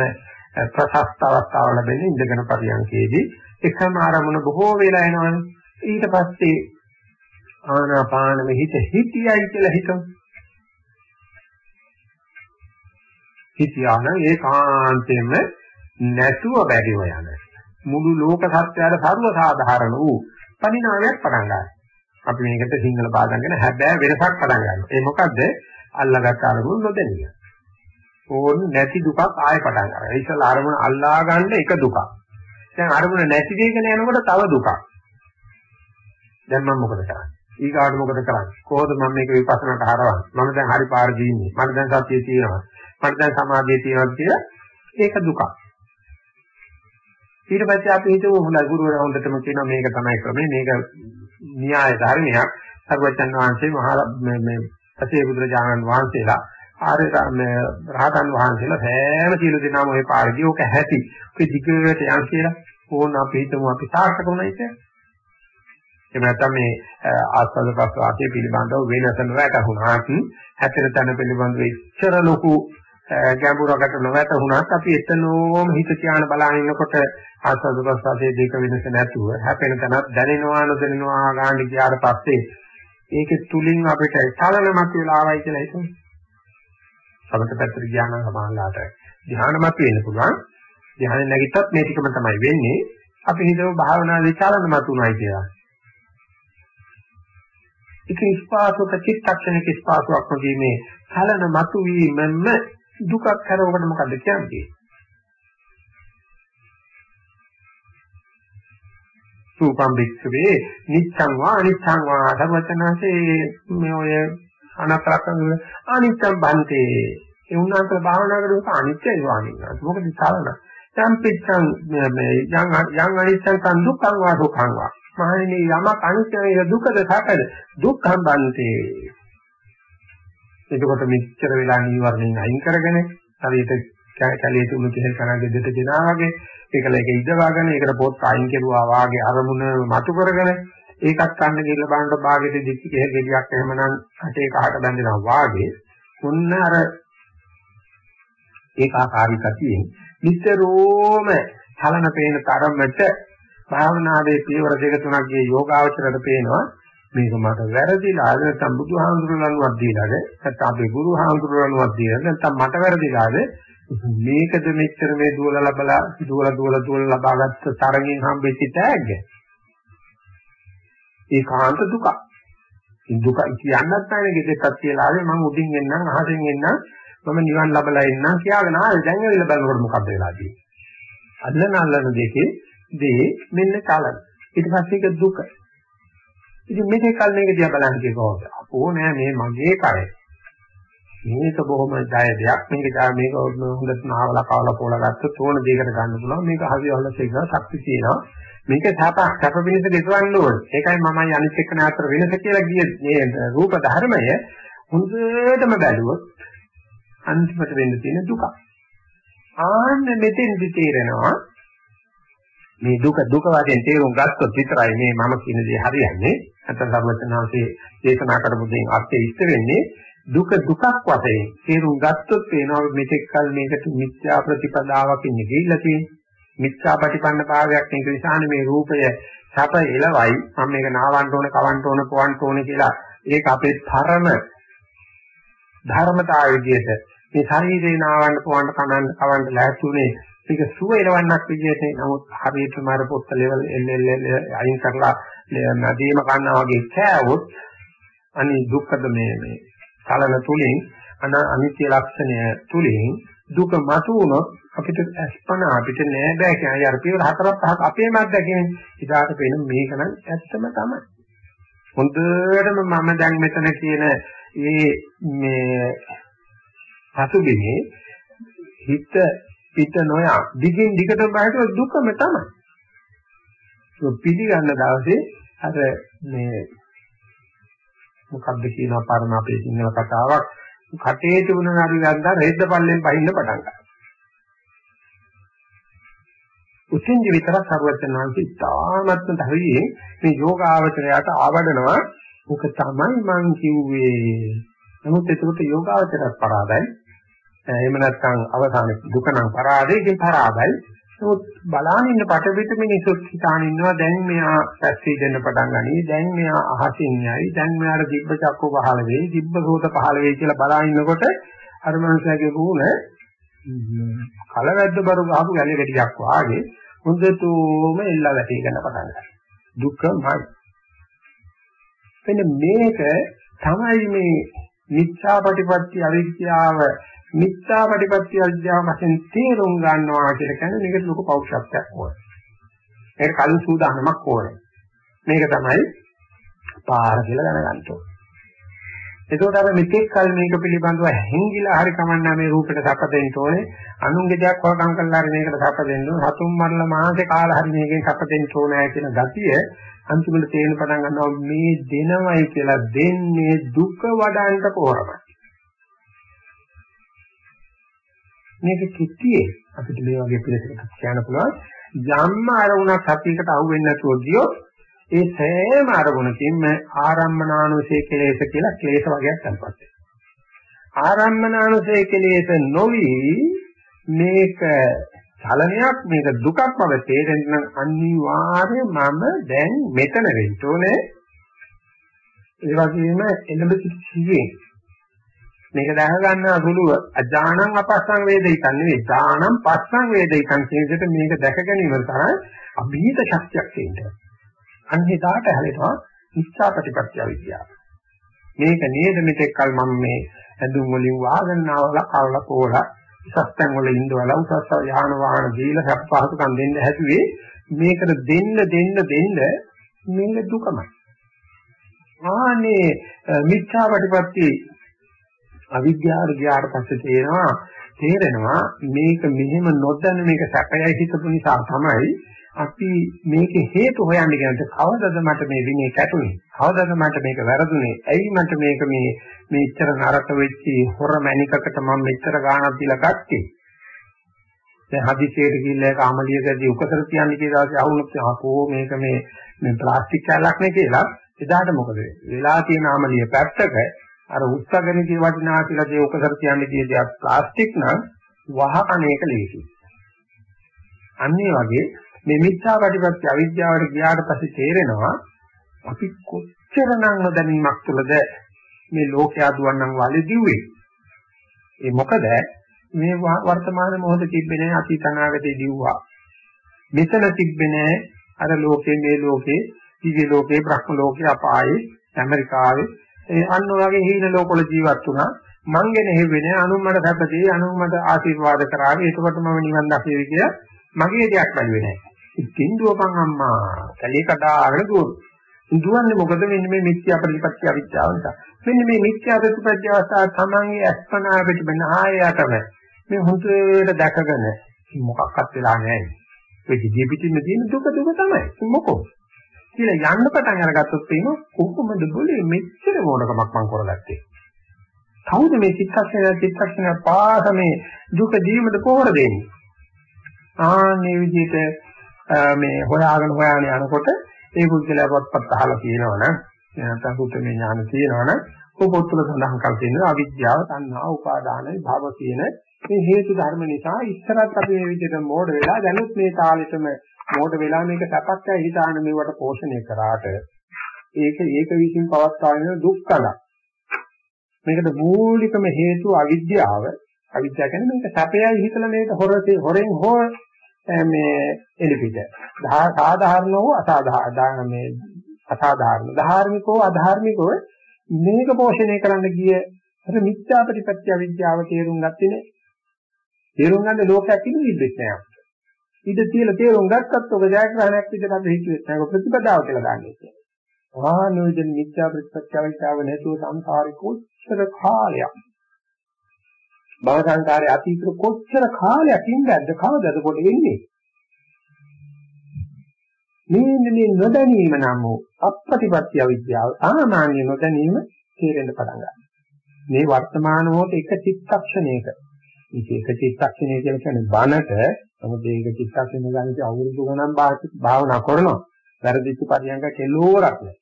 ප්‍රසස්ත අවස්ථාව ලැබෙන්නේ ඉඳගෙන පරියන්කේදී එකම ආරමුණ බොහෝ වෙලා එනවනේ ඊට පස්සේ ආනාපානෙ හිත හිතියයි කියලා හිතමු. හිතියාන ඒකාන්තයෙන්ම නැතුව වැඩිව යන. මුළු ලෝක සත්‍යයට සර්ව සාධාරණ වූ පරිණාමයක් පටන් ගන්නවා. අපි මේකට සිංහල පාඩම් ගැන හැබැයි වෙනසක් පටන් ගන්නවා. ඒ මොකද්ද? අල්ලගත් අරමුණු නොදැනිය. ඕන නැති දුකක් ආයෙ පටන් ගන්නවා. ඒ ඉස්සලා අරමුණ අල්ලා ගන්න එක දුකක්. දැන් අරමුණ නැති දෙයකන යනකොට තව දුකක්. දැන් මම මොකද කරන්නේ? ඊගාට මොකද කරන්නේ? කොහොමද මම මේක විපස්සනාට හරවන්නේ? මම දැන් හරි පාර දින්නේ. මම දැන් සතියේ තියෙනවා. මට දැන් සමාධියේ තියෙනවා කියලා ඒක දුකක්. ඊට පස්සේ අපි හිතුව හොඳයි ගුරුවරයා හොඳටම කියනවා මේක තමයි ක්‍රමය මේක න්‍යාය ධර්මයක් සර්වජන් වහන්සේ මහා මේ මේ පසේ බුදුරජාණන් වහන්සේලා ආර්ය රහතන් වහන්සේලා හැම සියලු දෙනාම ওই පාරදී ඕක ඇති. ඔක දිගට යන් කියලා ඕන අපි හිතමු අපි සාර්ථක වුණා කියලා. එහෙම නැත්නම් මේ ආස්වාද ප්‍රසවාසයේ පිළිබඳව වෙනස නොවැටහුණාත් හැතර තැන පිළිබඳව ඉච්ඡර ලොකු ගැඹුරකට නොවැටහුණාත් අපි එතනෝම හිත තියාන බලන ඉන්නකොට ආස්වාද ප්‍රසවාසයේ දෙක වෙනස නැතුව හැපෙන තැනත් දැනෙනවා නොදැනෙනවා ගන්න ගියාට පස්සේ ඒක තුලින් අපිට චලනමත් වෙලා ආවයි කියලා හිතමු. සමත පැත්තට ගියා නම් සමානලාට ධ්‍යානමත් වෙන්න පුළුවන්. ධ්‍යානෙ නැගිට්ටත් මේ ටිකම තමයි වෙන්නේ. අපි හිතමු භාවනාවේ චලනමත් උනායි කියලා. ඒක ස්පාසුක චිත්තක්ෂණික ස්පාසුවක් වගේ මේ චලන මතුවීමම දුකක් කරවකට මොකද කියන්නේ? රූපම් වික්ෂවේ නිච්ඡං වා අනිච්ඡං වා ධර්මචනසේ මේ ඔය අනතරකන් අනිච්ඡං බන්තේ. ඒ උන්වහන්සේ භාවනා කරනකොට අනිච්චයි වානින්න මොකද සාරණ සම්පිච්ඡං මේ යං යං අනිච්ඡං කන් දුක්ඛං වා දුක්ඛං වා. මහණෙනි යමක් අනිත්‍යයි දුක්ඛද සැපද දුක්ඛං බන්තේ. එතකොට මෙච්චර වෙලා නීවරණයෙන් අයින් කරගෙන හරියට කැලේ තුමු කෙහෙල් කනගේ දෙට දෙනා වගේ ඒකල එක ඉඳවාගෙන ඒකට පොත් අයින් කෙරුවා වාගේ අරමුණ මතු කරගෙන ඒකත් කන්න ගිහලා බලනකොට භාගෙට දිච්ච කෙහෙල් ගෙඩියක් එහෙමනම් අටේ කහට බැඳෙනවා වාගේ මුන්න අර ඒකාකාරී කතියෙන් නිතරම චලන පේන තරමට භාවනාවේ පියවර දෙක තුනක් ගිය යෝගාවචරයට පේනවා. මේක මට වැරදිලාද නැත්නම් බුදුහාමුදුරනන්වත් දීලාද? නැත්නම් අපේ ගුරුහාමුදුරනන්වත් දීලාද? නැත්නම් මට වැරදිලාද? මේකද මෙච්චර මේ දුවලා ලබලා දුවලා දුවලා දුවලා ලබාගත්ත තරගෙන් හම්බෙච්ච තෑග්ග. ඒකාන්ත දුක. දුක කියන්නත් නැහැ ගෙදෙට්ටත් කියලා ආවේ මම උඩින් එන්නම් අහසෙන් එන්නම් මම නිවන් ලබලා එන්නම් කියාගෙන ආවේ දැන් ඇවිල්ලා බලනකොට මොකද්ද වෙලා තියෙන්නේ? අල්ලන අල්ලන දෙකේ දේ මෙන්න කලන. ඊට පස්සේ ඒක දුක. ඉතින් මේක කල් මේක දිහා බලන්න කිව්වොත් අපෝ නෑ මේ මගේ කරේ. මේක බොහොම ජය දෙයක්. මේක ජය මේක හොඳට නාවලා කවලා පොලා ගත්තොත් ඕන දෙයකට ගන්න පුළුවන්. මේක හරියවල තේනවා ශක්තිය තියෙනවා. මේක සාපක් සැප පිණිස දෙසවන්න ඕන. ඒකයි මමයි අනිත් එක්කන අතර වෙනස කියලා ගිය මේ රූප ධර්මය හොඳටම බැලුවොත් අන්තිමට වෙන්න තියෙන දුක. ආන්න මෙතෙන්දි තේරෙනවා මේ දුක දුක වශයෙන් තේරුම් ගත්තොත් විතරයි මේ මම කියන දේ හරියන්නේ. නැත්නම් සර්වඥාන්සේ දේශනා කරපු දෙයින් අර්ථය ඉස්ත වෙන්නේ දුක දුකක් වශයෙන් තේරුම් ගත්තොත් පේනවා මෙතෙක් කල මේකට මිත්‍යා ප්‍රතිපදාවක් ඉන්නේ ගිහිල්ලා තියෙන්නේ. මිත්‍යා ප්‍රතිපන්න භාවයක් මේක නිසානේ මේ රූපය සැප එළවයි. මම මේක නාවන්න ඕන කවන්න ඕන පොවන්න ඕන කියලා ඒක අපේ පරම ධර්මතාවය විදිහට මේ ශරීරේ නාවන්න පොවන්න කනන්න කවන්න ලෑස්තුනේ. මේක සුව එළවන්නක් විදිහට නමුත් හරියට මාර පොත්ත ලෙවල් එල්එල් අයින් කරලා නදීම කන්නා වගේ කෑවොත් අනි දුක්ඛද මේ මේ කලන තුලින් අනිත්‍ය ලක්ෂණය තුලින් දුක මතු වුණොත් අපිට අස්පන අපිට නෑ බෑ කියන්නේ අර පියවර හතරක් පහක් අපේම අත්දැකීම ඉදාට පේන මේක නම් ඇත්තම තමයි. හොඳටම මම දැන් මෙතන කියන මේ මේ පසුබිමේ හිත පිට නොයා දිගින් දිගට බහිට දුකම තමයි. පිළිගන්න දවසේ අර මේ මොකද්ද කියන පරණ අපේ සිංහල කතාවක්. කටේ තිබුණ නරි ගන්දා රෙද්ද පල්ලෙන් පහින්න පටන් ගන්නවා. උසින්දි විතරක් සර්වඥාන්සේ තාමත්ම ධෛර්යයෙන් මේ යෝගාවචරයට ආවඩනවා මොක තමයි මං කිව්වේ. නමුත් ඒකට යෝගාවචරයක් පරාදයි. එහෙම නැත්නම් අවසානයේ දුක නම් පරාදයි, පරාදයි. නමුත් බලාගෙන ඉන්න පටවිට මිනිසුත් හිතාන ඉන්නවා දැන් මෙයා පැස්සී දෙන්න පටන් ගනී දැන් මෙයා අහසින් යයි දැන් මෙයාට දිබ්බ චක්කෝ පහළ වෙයි දිබ්බ සෝත පහළ වෙයි කියලා බලාගෙන ඉන්නකොට අර මනුස්සයාගේ රුණ කලවැද්ද බරු ගහපු ගැලේ ගැටියක් වාගේ හොඳටම එල්ල වැටි ගන්න පටන් ගන්නවා දුකමයි එන්න මේක තමයි මේ මිච්ඡා ප්‍රතිපත්ති අවිද්‍යාව මිත්‍යා ප්‍රතිපත්ති අධ්‍යාව වශයෙන් තේරුම් ගන්නවා කියලා කියන්නේ මේකට ලොකු පෞරුෂත්වයක් ඕනේ. ඒක කලින් සූදානමක් ඕනේ. මේක තමයි පාර කියලා දැනගන්න ඕනේ. එතකොට අර මෙතෙක් කල මේක පිළිබඳව හැංගිලා හරි කමන්නා මේ රූපෙට සැප දෙන්න ඕනේ. අනුන්ගේ දෙයක් වගම් කරලා හරි මේකට සැප දෙන්න ඕනේ. හතුන් මරලා මාසේ කාලා හරි මේකෙන් සැප දෙන්න ඕනේ කියන ගතිය අන්තිමට තේරෙන පටන් ගන්නවා මේ දෙනවයි කියලා දෙන්නේ දුක වඩාන්ට පොරමයි. මේක කිත්තියේ අපිට මේ වගේ පිළිසකට කියන්න පුළුවන් යම්ම අරමුණක් සතියකට අහු වෙන්නේ නැතුව ගියොත් ඒ සෑම අරමුණකින්ම ආරම්මනානුසේ කෙලෙස කියලා ක්ලේශ වර්ගයක් තම්පත් ආරම්මනානුසේ කෙලෙස නොවි මේක චලනයක් මේක දුකක් බව තේරෙන්න නම් අනිවාර්යයෙන් මම දැන් මෙතන වෙන්න ඕනේ. ඒ වගේම එළඹ සිටියේ. මේක දැක ගන්න අසුලුව අජානං අපස්සං වේදිතන් නෙවෙයි. ඥානං පස්සං වේදිතන් කියන විදිහට මේක දැක ගැනීම තරම් අභීත ශක්තියක් තියෙනවා අන්හිතාට හැලෙනවා ඉච්ඡා ප්‍රතිපත්‍ය විද්‍යාව. මේක නේද මෙතෙක් කල මම මේ ඇඳුම් වලින් වාගෙන ආවලා කවලා පොලා සස්තන් වල ඉඳවලා උසස් යාන වාහන දීලා සප් පහසුකම් දෙන්න හැදුවේ මේකට දෙන්න දෙන්න දෙන්න මේක දුකමයි. ආනේ මිච්ඡා ප්‍රතිපත්ති අවිද්‍යාව ගියාට පස්සේ තේරෙනවා තේරෙනවා මේක මෙහෙම නොදැන මේක සැපයයි හිතපු නිසා තමයි අපි මේකේ හේතු හොයන්න කියනට කවදද මට මේ විනේ කැටුනේ කවදද මට මේක වැරදුනේ? ඇයි මට මේක මේ මේච්චර නරක වෙච්ච හොර මැනිකකට මම මෙච්චර ගාණක් දීලා ගත්තේ? දැන් හදිසියට ගිහිල්ලා ඒක අමලියකදී උකසර තියන්නේ කියලා දවසේ අහුනොත් අපෝ මේක මේ මේ ප්ලාස්ටික් කැලක් නේ කියලා. එදාට මොකද වෙලා තියෙන අමලිය පැත්තක අර උත්සාහගෙන කිය වටිනා කියලා දේ උකසර තියන්නේ කිය දෙයක් ප්ලාස්ටික් නම් වහකණ එක ලේසි අන්නේ වගේ මේ මිත්‍යා ප්‍රතිපත්ති අවිද්‍යාවට ගියාට පස්සේ තේරෙනවා අපි කොච්චරනම් නොදැනීමක් තුළද මේ ලෝකයා දුවන්නම් වාලේ දිව්වේ. ඒ මොකද මේ වර්තමාන මොහොතේ තිබෙන්නේ අතීත අනාගතේ දිව්වා. මෙතන තිබෙන්නේ අර ලෝකේ මේ ලෝකේ දිව්‍ය ලෝකේ බ්‍රහ්ම ලෝකේ අපායේ ඇමරිකාවේ ඒ අන්න වගේ හීන ලෝකවල ජීවත් වුණා. මං ගැන හෙවෙන්නේ අනුමත සැපදී අනුමත ආශිර්වාද කරාවේ ඒකකට මම නිවන් දකිවි කියලා මගේ දෙයක් බැලුවේ නැහැ. ඉතින් දුවපන් අම්මා කැලේ කඩාගෙන දුවන. දුවන්නේ මොකද මෙන්න මේ මිත්‍යා ප්‍රතිපත්ති අවිද්‍යාව නිසා. මෙන්න මේ මිත්‍යා ප්‍රතිපත්ති අවස්ථාව තමන්ගේ අස්පනා පිටබන ආයයටම මේ හුදුවට දැකගෙන මොකක්වත් වෙලා නැහැ. ඒ දිවි පිටින්ම තියෙන දුක දුක තමයි. මොකෝ? කියලා යන්න පටන් අරගත්තොත් එimhe කොහොමද બોලේ මෙච්චර මොනකමක් මං කරගත්තේ. කවුද මේ චිත්තක්ෂණ චිත්තක්ෂණ පාස මේ දුක ජීවිත පොහොර දෙන්නේ? ආන්නේ විදිහට මේ හොයාගෙන හොයාගෙන යනකොට ඒ පුද්ගලයා පොත්පත් අහලා තියෙනවනම් නැත්නම් සුත්තමේ ඥාන තියෙනවනම් ඔය පොත්වල සඳහන් කර තියෙනවා අවිද්‍යාව, තණ්හා, උපාදානයි, භව කියන මේ හේතු ධර්ම නිසා ඉස්සරත් අපි මේ විදිහට මෝඩ වෙලා දැනුත් මේ තාලෙටම මෝඩ වෙලා මේක සපක්කයි හිතාන මේවට පෝෂණය කරාට ඒක ඒක විසින් පවත්වාගෙන දුක් කලක්. මේකට මූලිකම හේතුව අවිද්‍යාව. අවිද්‍යාව කියන්නේ මේක සැපයයි හිතලා මේක හොරේ හොරෙන් හෝ මේ එලිපිට. සාධාරණ හෝ අසාධාරණ මේ අසාධාරණ ධාර්මිකෝ අධාර්මිකෝ මේක පෝෂණය කරන්න ගිය අර මිත්‍යා ප්‍රතිපත්‍ය විද්‍යාව තේරුම් ගත්තේ නේ. තේරුම් ගන්න ලෝකයක් ඉන්නේ නෑ. ඉඳ තියලා තේරුම් ගත්තත් ඔබ ජයග්‍රහණයක් විදිහට අපි හිතුවෙත් නෑ. ඔබ ප්‍රතිපදාව කියලා ගන්නෙ. ආනෝජන මිත්‍යා ප්‍රතිපත්‍ය විද්‍යාව නැතුව සංසාරේ කොච්චර කාලයක් භව සංකාරයේ අතීත කොච්චර කාලයක් ඉඳද්ද කවදද කොට එන්නේ? මේ මේ නොදැනීම නම් වූ අප්‍රතිපත්‍ය විද්‍යාව සාමාන්‍ය නොදැනීම තේරෙන්න පටන් ගන්නවා. මේ වර්තමාන මොහොත එක චිත්තක්ෂණයක. මේක එක චිත්තක්ෂණය කියලා කියන්නේ බණට නමුත් මේක චිත්තක්ෂණ ගන්නට අවුරුදු ගණන් භාවනා කරනවා. වැරදිච්ච පරියන්ක කෙලෝරක් නෑ.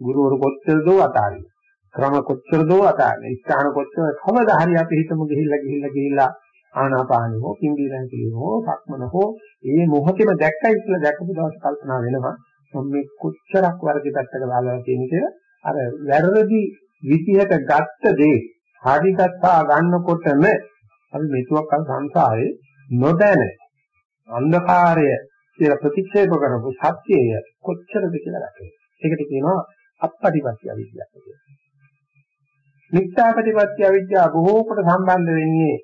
ගුරුවරු කොච්චර දෝ අතාරිනවා. ක්‍රම කොච්චර දෝ අතාරන ඉස්හාන කොච්චර කවදා හරි අපි හිතමු ගිහිල්ලා ගිහිල්ලා ගිහිල්ලා ආනාපානෙ හෝ පිම්බීරන් කියන හෝ සක්මන හෝ ඒ මොහොතේම දැක්කයි කියලා දැකපු දවස් කල්පනා වෙනවා මම මේ කොච්චරක් වර්ධි පැත්තක දාලා තියෙන කියලා අර වැරදි විදිහට ගත්ත දේ හරි ගත්තා ගන්නකොටම අපි මෙතුවක් අර සංසාරේ නොදැන අන්ධකාරය කියලා ප්‍රතික්ෂේප කරපු සත්‍යය කොච්චරද කියලා දැක්කේ. ඒකට කියනවා අපපටිපත්‍ය අවිද්‍යාව කියලා. මිත්‍යාපටිපත්‍ය අවිද්‍යාව බොහෝ කොට සම්බන්ධ වෙන්නේ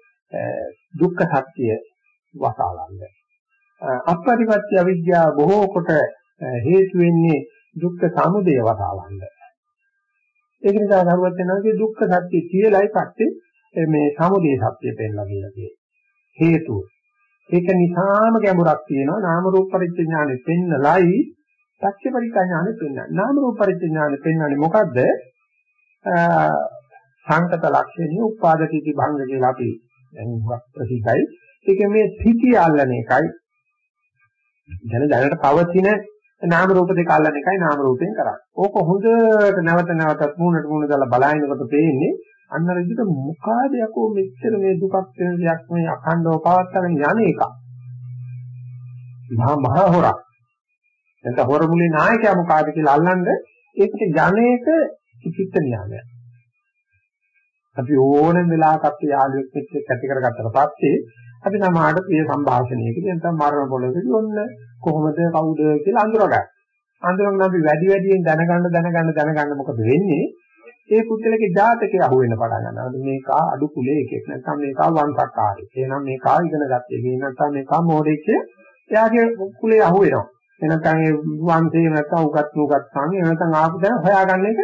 දුක්ඛ සත්‍ය වසාලන්න. අපපටිපත්‍ය අවිද්‍යාව බොහෝ කොට හේතු වෙන්නේ දුක්ඛ සමුදය වසාලන්න. ඒක නිසා දරුවත් වෙනාගේ දුක්ඛ සත්‍ය කියලායි පස්සේ මේ සමුදය සත්‍ය පෙන්නලා කියලා තියෙන්නේ. හේතුව. ඒක නිසාම ගැඹුරක් තියෙනවා නාම රූප පරිච්ඡේඥානෙ පෙන්නලයි සත්‍ය පරිඥානෙ පෙන්නන්නේ. නාම රූප පරිච්ඡේඥානෙ පෙන්නන්නේ මොකද්ද? සංකත ලක්ෂණිය උපාදකීති භංග කියලා අපි දැන් ප්‍රසිද්ධයි. ඒක මේ ස්ථಿತಿ අල්ලන එකයි. දැන දැනට පවතින නාම රූප දෙක අල්ලන එකයි නාම රූපයෙන් කරන්නේ. ඕක හොඳට නැවත නැවතත් මූණට මූණ දාලා බලනකොට පේන්නේ අන්න විදිහට මොකාද යකෝ මෙච්චර මේ දුකක් වෙන දෙයක් මේ අඛණ්ඩව පවත්වාගෙන යන එක. මහා මහා හොරක්. නැත්නම් හොරමුලේ නායකයා මොකාද කියලා අල්ලන්නේ ඒකට ජනේක චිත්ත නියාමයක්. අපි ඕනෙම වෙලාවක අපි යාළුවෙක් එක්ක ඇති කරගත්තට පස්සේ අපි නමාඩ ප්‍රිය සංഭാෂණයකදී නැත්නම් මරණ පොළොවේදී ඔන්න කොහොමද කවුද කියලා අඳුරගන්න. අඳුරගෙන අපි වැඩි වැඩියෙන් දැනගන්න දැනගන්න දැනගන්න මොකද වෙන්නේ? ඒ පුද්ගලගේ ජාතකය අහුවෙන්න පටන් ගන්නවා. මේකා අඩු කුලේ එකෙක් නැත්නම් මේකා වංශකාරී. එහෙනම් මේකා ඉගෙන ගත්තේ. එහෙනම් නැත්නම් මේකා මෝඩෙක් එයාගේ කුලේ අහුවෙනවා. එනකන් ඒ වංශේ නැත්නම් උගත් උගත් සං එනකන් ආපු දැන හොයාගන්න එක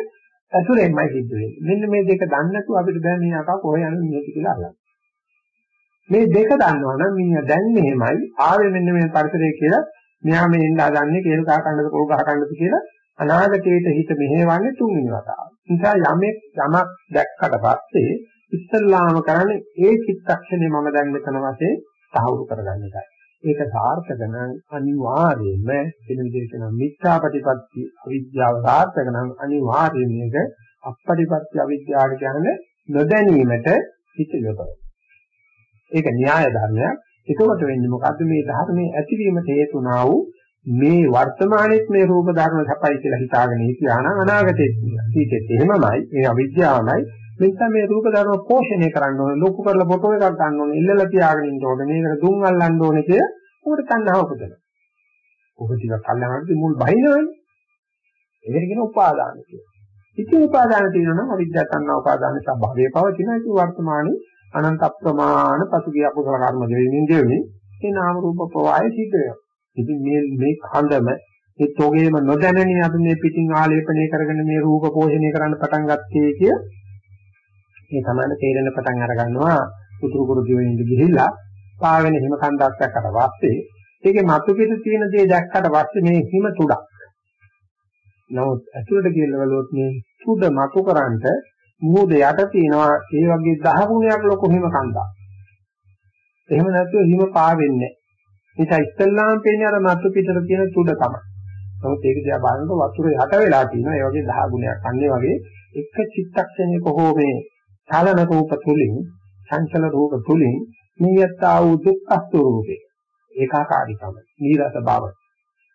ඇතුලෙන්මයි සිද්ධ වෙන්නේ. මෙන්න මේ දෙක දන්නේ නැතුව අපිට දැන් මේ අකා කොහෙ යන්නේ මේක කියලා අහන්න. මේ දෙක දන්නවා නම් මීයා දැන් මෙහෙමයි ආවේ මෙන්න මේ පරිසරය කියලා මෙහා මේ එන්න හදන්නේ කේල් ගහ කන්නද පොල් ගහ කන්නද කියලා අනාගතයේට හිත මෙහෙවන්නේ තුන්වෙනි වතාව. නිසා යමෙක් යමක් දැක්කට පස්සේ ඉස්සල්ලාම කරන්නේ ඒ චිත්තක්ෂණය මම දැන් මෙතන වශයෙන් සාහවුරු කරගන්න එකයි. ඒක සාර්ථක නම් අනිවාර්යයෙන්ම වෙන විදිහට කියන මිත්‍යාපටිපත්ති අවිද්‍යාව සාර්ථක නම් අනිවාර්යයෙන් මේක අපපටිපත්ති අවිද්‍යාවට කියන්නේ නොදැනීමට හිත යොදවන. ඒක න්‍යාය ධර්මයක්. එතකොට වෙන්නේ මොකද්ද මේ ධර්මයේ ඇතිවීමට හේතුණා වූ මේ වර්තමානයේත් මේ රූප ධර්ම සපයි කියලා හිතාගෙන හිටියා නම් අනාගතයේ හිතෙත් එහෙමමයි මේ අවිද්‍යාවමයි මෙන්න මේ රූප ධර්ම පෝෂණය කරන්න ඕනේ ලොකු කරලා ෆොටෝ එකක් ගන්න ඕනේ ඉල්ලලා තියාගෙන ඉන්න ඕනේ මේකට දුම් අල්ලන්න ඕනේ කිය උකට තණ්හාව උපදිනවා. ඔබ ටිකක් අල්ලනකොට මුල් බහිනවනේ. ඒකට කියන උපාදාන කියලා. ඉතින් උපාදාන තියෙනවා නම් අවිද්‍යාව තණ්හා උපාදාන නිසා භවයේ පවතින ඒක වර්තමානයේ අනන්ත අප්‍රමාණ පසුගිය අකුසල කර්ම දෙවිමින් දෙවෙනි මේ නාම රූප ප්‍රවාහය සිද්ධ වෙනවා. ඉතින් මේ මේ ඛණ්ඩම මේ තෝගේම නොදැනනේ අපි මේ පිටින් ආලේපනය කරගෙන මේ රූප පෝෂණය කරන්න පටන් ගත්තේ කිය. මේ තමයි තේරෙන පටන් අර ගන්නවා උතුරු කුරු දිවෙනින්ද ගිහිල්ලා පාවෙන හිම කන්දක් දැක්කට පස්සේ ඒකේ මතු පිට තියෙන දේ දැක්කට පස්සේ මේ හිම තුඩක්. නමුත් ඇතුළට කියලා බලුවොත් මේ තුඩ මතු කරන්ට මුහුද යට තියෙනවා ඒ වගේ දහ ගුණයක් ලොකු හිම කන්දක්. එහෙම නැත්නම් හිම පාවෙන්නේ නිසා ඉස්සල්ලාම පේන්නේ අර මතු පිටට තියෙන තුඩ තමයි. නමුත් ඒක දිහා බලනකොට වතුර යට වෙලා තියෙනවා ඒ වගේ දහ ගුණයක්. අන්නේ වගේ එක චිත්තක්ෂණයක හෝ මේ චලන රූප තුලින් සංචල රූප තුලින් නියතා වූ දුක්ඛ ස්වરૂපේ ඒකාකාරීකම නීරස බව.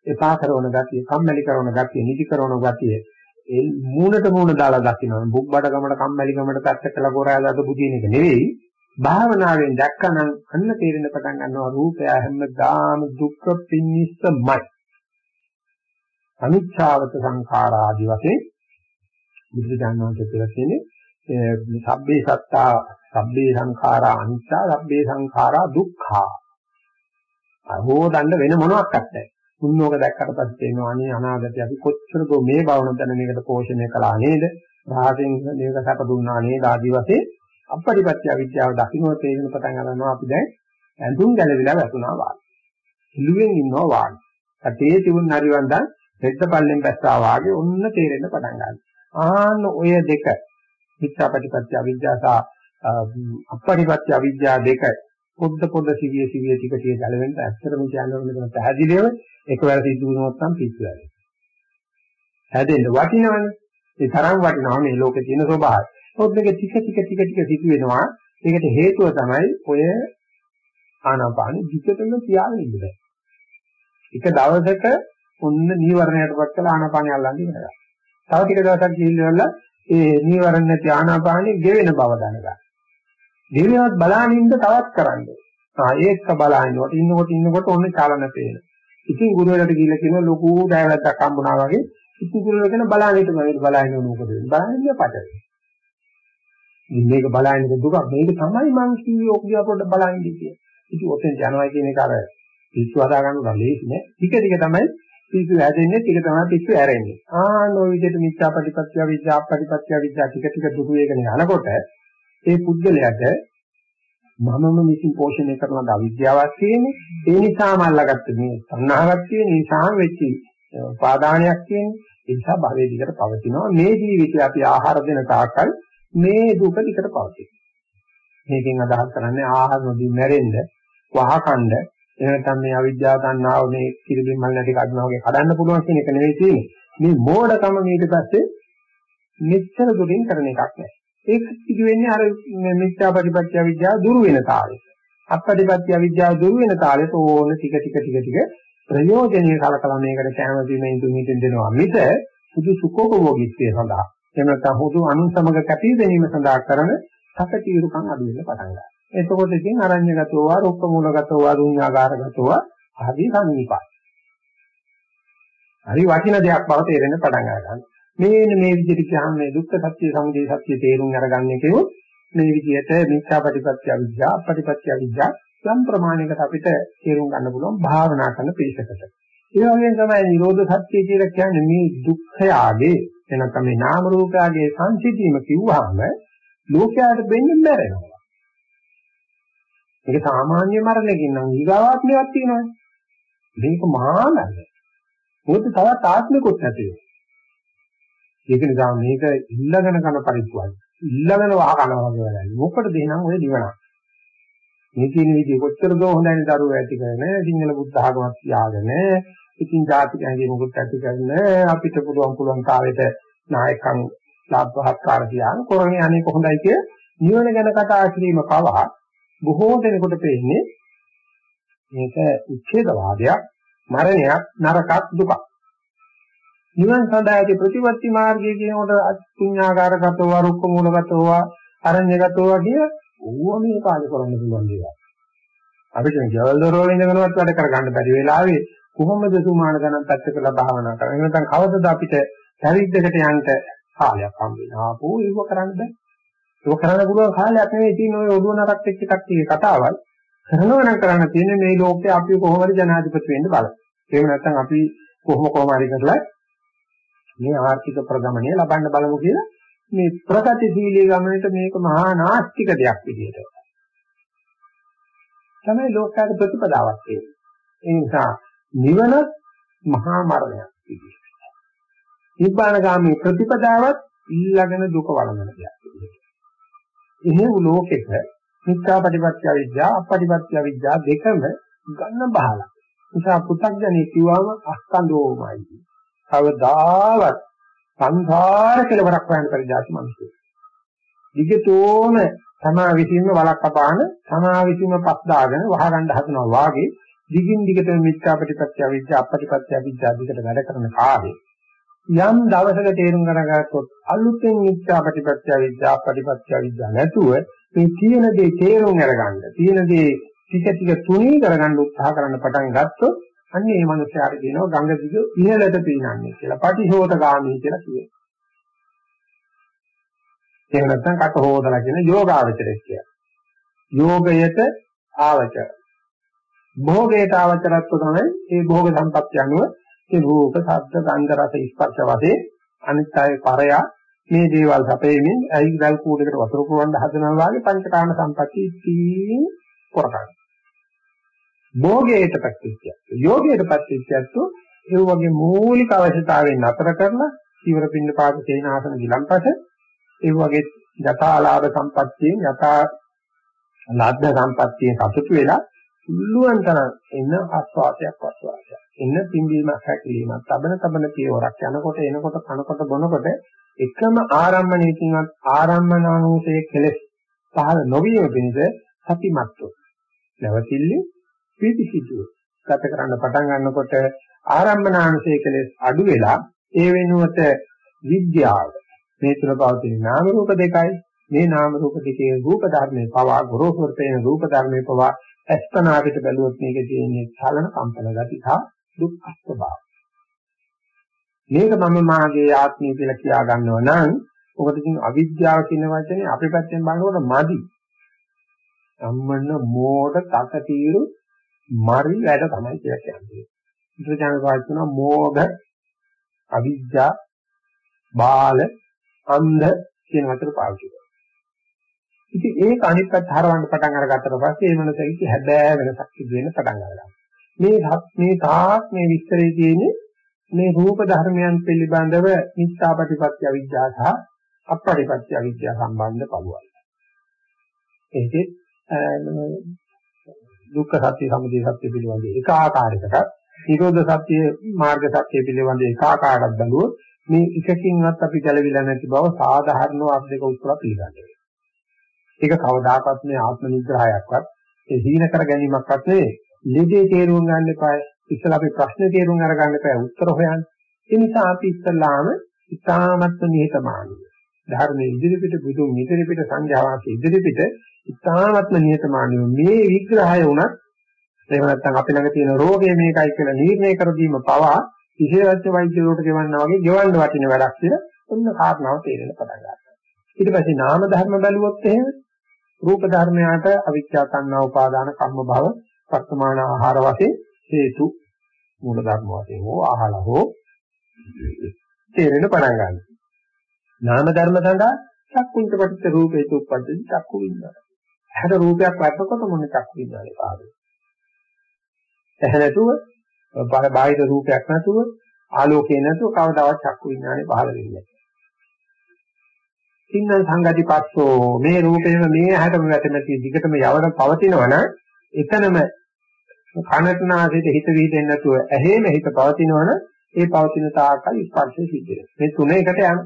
එපා කරන ගතිය කම්මැලි කරන ගතිය නිදි කරන ගතිය. ඒ මූණට මූණ දාලා දකින්න බුබ්බඩ ගමඩ කම්මැලි ගමඩ පැත්ත කළා ගොරාදාද බුදින එක නෙවෙයි. භාවනාවෙන් දැක්කනම් අන්න තේරෙන පටන් ගන්නවා රූපය හැමදාම දුක්ඛ පිනිස්සමයි. අනිච්ඡාවත සංඛාරා ආදි වශයෙන් බුදු දානන්ත කියලා කියන්නේ සබ්බේ සත්තා සබ්බේ සංඛාරා අනිච්චා සබ්බේ සංඛාරා දුක්ඛා හොදන්න වෙන මොනවත් නැහැ උන්නෝක දැක්කට පස්සේ තේනවා අනේ අනාගතේ අපි කොච්චර දෝ මේ භවන දැන මේකට පෝෂණය කළා නේද රාසෙන් මේක සැප දුන්නා නේද ආදි වශයෙන් අපපටිපත්‍ය අවිද්‍යාව දකින්න තේරෙන පටන් ගන්නවා අපි දැන් ඇඳුම් ගැලවිලා වැටුණා වාගේ. ඉළුවෙන් ඉන්නවා වාගේ. අතේ තිබුණ නරිවන්දන් රෙද්ද පල්ලෙන් බැස්සා වාගේ ඔන්න තේරෙන්න පටන් ගන්නවා. ආන්න ඔය දෙක මිත්‍යාපටිපත්‍ය අවිද්‍යාව සහ අපපටිපත්‍ය අවිද්‍යාව දෙක පොද්ද පොද්ද සිවිය සිවිය ටික ටික ගැලවෙන්න ඇත්තටම කියනවා මෙතන පැහැදිලිව එකවර සිද්ධ වුණොත් නම් පිස්සු වැඩි. හැදෙන්න වටිනවනේ. ඒ තරම් වටිනවා මේ ලෝකේ තියෙන ස්වභාවය. පොත් දෙක ටික ටික ටික ටික සිදු වෙනවා. ඒකට හේතුව තමයි ඔය ආනාපාන විචතන තියාගෙන ඉන්න බෑ. එක දවසක ඔන්න නීවරණයටපත් කළා ආනාපානය අල්ලන්නේ ඉඳලා. තව ටික දවසක් ගිහිල්ලා ඒ නීවරණ නැති ආනාපානෙ ගෙවෙන බව දැනගන්න. දෙවියන්වත් බලානින්ද තවත් කරන්නේ. ආ ඒක බලානිනකොට ඉන්නකොට ඉන්නකොට ඔන්න චලන පේන. ඉතින් ගුරුවරයාට ගිහිල්ලා කියන ලොකු දෑවැද්දක් හම්බුණා වගේ ඉතින් ගුරුවරයා කියන බලානිට මම බලාගෙන මොකද වෙන්නේ? බලානින්න පටලයි. මේක බලන්නේ දුක මේක තමයි මං කිව්වේ ඔක දිහා පොඩ්ඩක් බලන්නේ කියලා. ඉතින් ඔතෙන් යනවා කියන එක අර පිස්සු හදා ගන්න උනා ලේසි නෑ. ටික ටික තමයි පිස්සු හැදෙන්නේ ටික තමයි පිස්සු ඇරෙන්නේ. ආන ඔය විදිහට මිත්‍යාපටිපත්‍ය විද්‍යා අපටිපත්‍ය විද්‍යා ටික ටික දුරු වේගන යනකොට ඒ පුද්ගලයාට මමම විසින් පෝෂණය කරන අවිද්‍යාවක් තියෙන්නේ. ඒ නිසාම අල්ලගත්ත මේ සංහාවක් තියෙන නිසාම වෙච්ච උපාදානයක් තියෙන්නේ. ඒ නිසා භවයේ දිගට පවතිනවා. මේ ජීවිතේ අපි ආහාර දෙන තාක්කල් මේ දුක දිගට පවතිනවා. මේකෙන් අදහස් කරන්නේ ආහාර නොදී මැරෙන්න, වහකණ්ඩ, එහෙම නැත්නම් මේ අවිද්‍යාව තණ්හාව මේ කිරිබින් මල් නැටි කඩනවා වගේ කඩන්න පුළුවන් කියන එක නෙවෙයි තියෙන්නේ. මේ මෝඩකම ඊට පස්සේ මෙච්චර දුරින් කරන එකක් නෑ. ඒක සිදු වෙන්නේ අර මිත්‍යාපටිපත්‍ය විද්‍යාව දුරු වෙන තාලෙට. අපපටිපත්‍ය විද්‍යාව දුරු වෙන තාලෙට ඕන ටික ටික ටික ටික ප්‍රයෝජනීය කලකලා මේකට කැමති මේ ඉදු මිටින් දෙනවා. මිස සුදු සුඛෝපභෝගීත්වය සඳහා එහෙම නැත්නම් හුදු අනුන් සමග කැපී ගැනීම සඳහා කරන සකටීරුකම් අඩු වෙන්න පටන් ගන්නවා. එතකොට ඉතින් අරඤ්‍යගතව වා රුක්ක මූලගතව වා දුඤ්ඤාගාරගතව ආදී සම්නිපාත. හරි වටින දෙයක් බව තේරෙන්න පටන් ගන්නවා. මේන මේ විදිහට කියහම මේ දුක්ඛ සත්‍ය සමුදය සත්‍ය තේරුම් අරගන්නේ කිව්වොත් මේ විදිහට මිත්‍යාපටිපත්‍ය අවිද්‍යාව අපටිපත්‍ය අවිද්‍යාව යම් ප්‍රමාණයකට අපිට තේරුම් ගන්න පුළුවන් භාවනා කරන පිළිසකට. ඒ වගේම තමයි නිරෝධ සත්‍ය කියලා කියන්නේ මේ දුක්ඛයාගේ එනකම මේ නාම රූපයාගේ සංසිද්ධියම කිව්වහම ලෝකයට වෙන්නේ මැරෙනවා. මේක සාමාන්‍ය මරණයකින් නම් ඊගාවාත්මයක් තියෙනවානේ. මේක මහා නරක. මොකද තවත් ආත්මිකුත් නැති වෙනවා. ඒක නිසා මේක ඉල්ලගෙන කරන පරිප්පුවයි. ඉල්ලගෙන වහ කරනවා වගේ වැඩක්. මොකටද එහෙනම් ඔය නිවනක්? මේ කියන විදිහ කොච්චර දෝ හොඳයි දරුවෝ ඇති කරන සිංහල බුද්ධ ආගමක් තියාගෙන ඉතින් ජාතික හැඟීමකුත් ඇති කරන අපිට පුළුවන් පුළුවන් කාලෙට නායකම් ලාභහත්කාර තියාන කරන්නේ අනේක හොඳයි කිය නිවන ගැන කතා කිරීම පවා බොහෝ දෙනෙකුට පේන්නේ මේක උච්ඡේදවාදයක් මරණයක් නරකක් දුකක් නිවන් සඳහා ඇති ප්‍රතිපත්ති මාර්ගය කියනකොට අත්ුඤ්ඤාකාරගතව රුක්ක මූලගතව අරඤ්‍යගතව කිය ඕව මේ කාලේ කරන්න පුළුවන් දේවල්. අපිට ජවල් දොරවල ඉඳගෙනවත් වැඩ කරගන්න බැරි වෙලාවේ කොහොමද සුමාන ගණන් පැත්තකලා භාවනා කරන්නේ? නැත්නම් කවදද අපිට පරිද්දකට යන්න කාලයක් හම්බ වෙනවා. ආපෝ ඒක කරන්න බෑ. ඒක කරන්න පුළුවන් කාලයක් නෙවෙයි තියෙන ඔය ඔළුව නරක් එක්ක කට්ටියගේ කතාවල්. කරනවා නම් කරන්න තියෙන්නේ මේ ලෝකේ අපි කොහොමද ජනාධිපති වෙන්න බලන්න. එහෙම නැත්නම් අපි කොහොම කොහම හරි කරලා මේ ආර්ථික ප්‍රගමණය ලබන්න බලමු කියලා මේ ප්‍රගතිශීලී ගමනට මේක මහා නාස්තික දෙයක් විදිහට. තමයි ලෝකයේ ප්‍රතිපදාවක් තියෙන්නේ. ඒ නිසා නිවන මහා මරණයක් විදිහට. නිබ්බානගාමී ප්‍රතිපදාවත් ඊළඟන දුක වළඳන දෙයක් විදිහට. එහෙව් ලෝකෙක මිත්‍යාපටිපත්‍ය විද්‍යාව අපටිපත්‍ය විද්‍යාව දෙකම ගන්න බහලා. නිසා පු탁ජනේ කිව්වම අස්කන්ධෝමයි. කවදාවත් සංසාර කෙලවරක් හොයන්න බැරි જાති මිනිස්සු. දිගටම තමා විසින්ම වලක් අපාන තමා විසින්ම පස් දාගෙන වහගන්න හදනවා වාගේ දිගින් දිගටම මිත්‍යාපටිපත්‍ය විද්‍යා අපටිපත්‍ය විද්‍යා දිගට වැඩ කරන කාලේ යම් දවසක තේරුම් ගන්නගත්තොත් අලුතෙන් මිත්‍යාපටිපත්‍ය විද්‍යා අපටිපත්‍ය විද්‍යා නැතුව මේ තියෙන දේ තේරුම් අරගන්න තියෙන දේ ටික ටික තුනී කරගන්න උත්සාහ කරන්න පටන් ගත්තොත් අන්න ඒ මනුස්සයාට කියනවා ගංගා දිග ඉහළට පීනන්නේ කියලා. පටිහෝතගාමී කියලා කියනවා. එහෙම නැත්නම් කට හොදලා කියන යෝගාවචරය කියලා. යෝගයට ආවචර. භෝගයට ආවචරත්ව තමයි මේ භෝග සම්පත්‍ය අනුව ඒ රූප, ශබ්ද, ගන්ධ, රස, ස්පර්ශ වශයෙන් අනිත් අය පරයා මේ දේවල් සපෙමින් ඇයි ගල් කූඩේකට වතුර පුරවන්න හදනවා වගේ පංචකාම සම්පatti තීන් කරගන්න. භෝගයට පැත්තෙච්ච. යෝගයට පැත්තෙච්ච ඒ වගේ මූලික අවශ්‍යතාවයෙන් නතර කරලා චීවර පින්න පාද තේනාසන ගිලම්පස ඒ වගේ යථාලාභ සම්පත්තියෙන් යථා ලාභ සම්පත්තියෙන් සතුටු වෙලා පුළුවන් තරම් එන ආස්වාදයක් ආස්වාදයක් එන්න පිම්බීමක් හැකිලීමක් තබන තබන පියවරක් යනකොට එනකොට කනකොට බොනකොට එකම ආරම්මණයකින්වත් ආරම්මනානුසයේ කෙලෙස් පහළ නොවීම පිණිස සතිමත්ව නැවතිල්ලේ පිළිසිදුව ගත කරන්න පටන් ගන්නකොට ආරම්භනාංශයේ කෙලෙස් අඩු වෙලා ඒ වෙනුවට විද්‍යාව. මේ තුන පවතින නාම රූප දෙකයි. මේ නාම රූප දෙකේ රූප ධර්මයේ පවා ගොරෝසුර තේන රූප ධර්මයේ පවා අස්තනාවිත බැලුවොත් මේක තියෙන්නේ චලන කම්පන ගති සහ දුක් අස්වභාව මේක මම මාගේ ආත්මය කියලා කියා ගන්නව නම් මොකද ඉතින් අවිද්‍යාව කියන වචනේ අපි පැත්තෙන් බලනකොට මදි. සම්මන්න මෝඩ තකතිරු මරි වැඩ තමයි කියලා කියන්නේ. බුදුචානන් වහන්සේ කියනවා මෝඝ අවිජ්ජා බාල අන්ධ කියන වචන පාවිච්චි කරනවා. ඉතින් ඒක අනිත් පැත්ත හරවන්න පටන් අරගත්තට පස්සේ මේ මනසෙක හැබෑ වෙනසක් සිදු වෙන්න පටන් ගන්නවා. මේ මේ තාක් මේ විස්තරයේ තියෙන්නේ මේ රූප ධර්මයන් පිළිබඳව නිස්සාපටිපත්‍ය අවිජ්ජා සහ අපපටිපත්‍ය අවිජ්ජා සම්බන්ධ පළුවයි. ඒකේ දුක්ඛ සත්‍ය සමුදය සත්‍ය පිළිබඳ එක ආකාරයකට නිරෝධ සත්‍ය මාර්ග සත්‍ය පිළිබඳ එක ආකාරයක් බැලුවොත් මේ එකකින්වත් අපි ගැලවිලා නැති බව සාධාරණව අප දෙක උත්තර පිළිගන්නවා. ඒක කවදාකවත් මේ ආත්ම නිග්‍රහයක්වත් ඒ හීන කර ගැනීමක්වත් නෙවෙයි. ලෙඩේ තේරුම් ගන්න එපා. ඉස්සලා අපි ප්‍රශ්න තේරුම් අරගන්න එපා උත්තර හොයන්න. ඒ නිසා අපි ඉස්සලාම ඉතාමත්ම නිහතමානීව. ධර්මයේ ඉදිරිපිට බුදුන් ඉදිරිපිට සංඝයාස ඉදිරිපිට ඉතාමත්ම නිහතමානීව මේ විග්‍රහය වුණත් එහෙම නැත්නම් අපි ළඟ තියෙන රෝගය මේකයි කියලා නිර්ණය කර දීම පවා විශේෂඥ වෛද්‍යවරුන්ට ගෙවන්නා වගේ ගෙවන්න වටින වැඩක් කියලා ඔන්න කාරණාව තේරෙන්න පටන් ගන්නවා. ඊට පස්සේ නාම ධර්ම බැලුවොත් එහෙම රූප ධර්මයට අවිච්ඡා තණ්හා උපාදාන කම්ම භව වර්තමාන ආහාර වශයෙන් හේතු මූල ධර්ම වශයෙන් හෝ ආහල හෝ තේරෙන්න පටන් ගන්නවා. නාම ධර්ම සඳහා චක්කුන්ට පටිච්ච රූපේතු උප්පද්දි චක්කු විඤ්ඤාණ. හැර රූපයක් වටකොට මොන චක්කු විඤ්ඤාණේ පාදේ. ඇහැ නැතුව බාහිර රූපයක් නැතුව ආලෝකේ නැතුව කවදාවත් චක්කු විඤ්ඤාණය පහළ වෙන්නේ නැහැ. සින්නං සංගතිපස්සෝ මේ රූපේම මේ ඇහැටම වැටෙන්නේ දිගටම යවන පවතිනවනම් එතනම කනට නාසයට හිත විහිදෙන්නේ නැතුව ඇහෙම හිත පවතිනවනම් ඒ පවතින තාකල් ස්පර්ශය සිද්ධ වෙනවා. මේ තුන එකට යනවා.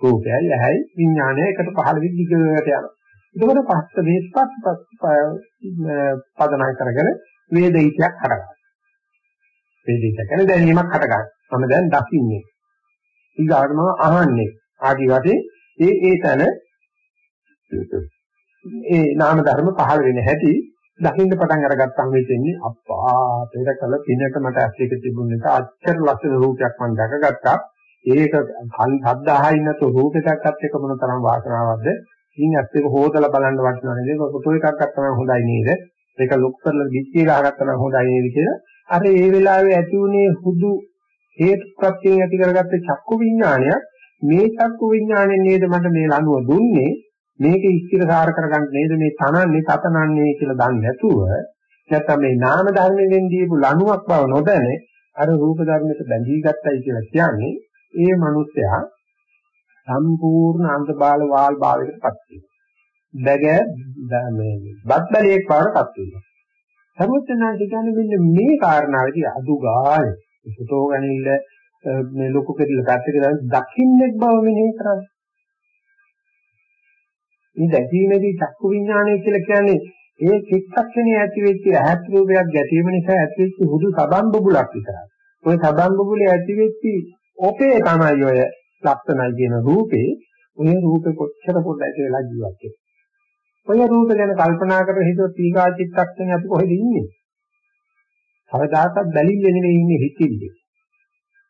රූපයයි ඇහැයි විඥානය එකට පහළ වෙ දිගට යනවා. එතකොට පස්ස මේ ස්පර්ශ පදනය කරගෙන වේදිතයක් හටගන්නවා. වේදිත කියන්නේ දැනීමක් හටගන්නවා. මම දැන් දකින්නේ. ඊගාටම අහන්නේ. ආදි වශයෙන් ඒ ඒ තන ඒ නාම ධර්ම පහළ වෙන හැටි දකින්න පටන් අරගත්තාම හිතෙන්නේ අප්පා පෙර කල පිනට මට ඇස් එක තිබුණ නිසා අච්චර ලස්සන රූපයක් මම දැකගත්තා. ඒක කන් සද්දාහයි නැතු රූපයකටත් එක මොන තරම් වාසනාවක්ද? ඉතින් ඇස් එක හොදලා බලන්න වටිනවා නේද? ෆොටෝ එකක් ගත්තම හොඳයි නේද? ඒක ලොක් කරලා දිච්චිලා ගත්තම හොඳයි නේද කියලා. අර ඒ වෙලාවේ ඇති උනේ හුදු හේතු ප්‍රත්‍යයෙන් ඇති කරගත්ත චක්කු විඥානයක් මේ චක්කු විඥාණයෙන් නේද මට මේ ලනුව දුන්නේ? මේක ඉස්තිරසාර කරගන්න නේද මේ තනන්නේ තතනන්නේ කියලා දන්නේ නැතුව නැත්නම් මේ නාම ධර්මයෙන් දීපු ලනුවක් බව නොදැන අර රූප ධර්මයට බැඳී ගත්තයි කියලා කියන්නේ ඒ මිනිසයා සම්පූර්ණ අන්තබාල වාල් භාවයකටපත් වෙනවා. බැග මේ බත් බැලියෙක් වඩටපත් වෙනවා. සර්වඥාන්ති කියන්නේ මෙන්න මේ කාරණාවේදී අදු ගානේ සුතෝ ගනින්න මේ ලොකු කෙරෙල පැත්තක දාන දකින්නෙක් බව මෙනෙහි කරන්නේ. මේ දැකීමේදී චක්කු විඥානය කියලා කියන්නේ ඒ චිත්තක්ෂණයේ ඇති වෙච්ච ඇහත් රූපයක් ගැටීම නිසා ඇති වෙච්ච හුදු සබන් බුබුලක් විතරයි. ওই සබන් බුබුලේ ඇති වෙච්ච ඔපේ තමයි ඔය ලක්ෂණයි කියන රූපේ ඔය රූපේ කොච්චර පොඩ්ඩක් වෙලා ජීවත් වෙන්නේ. ඔය රූප ගැන කල්පනා කර හිතුව තීගා චිත්තක්ෂණේ අපි කොහෙද ඉන්නේ? කවදාකවත් බැලිල්ල නෙවෙයි ඉන්නේ හිතින්නේ.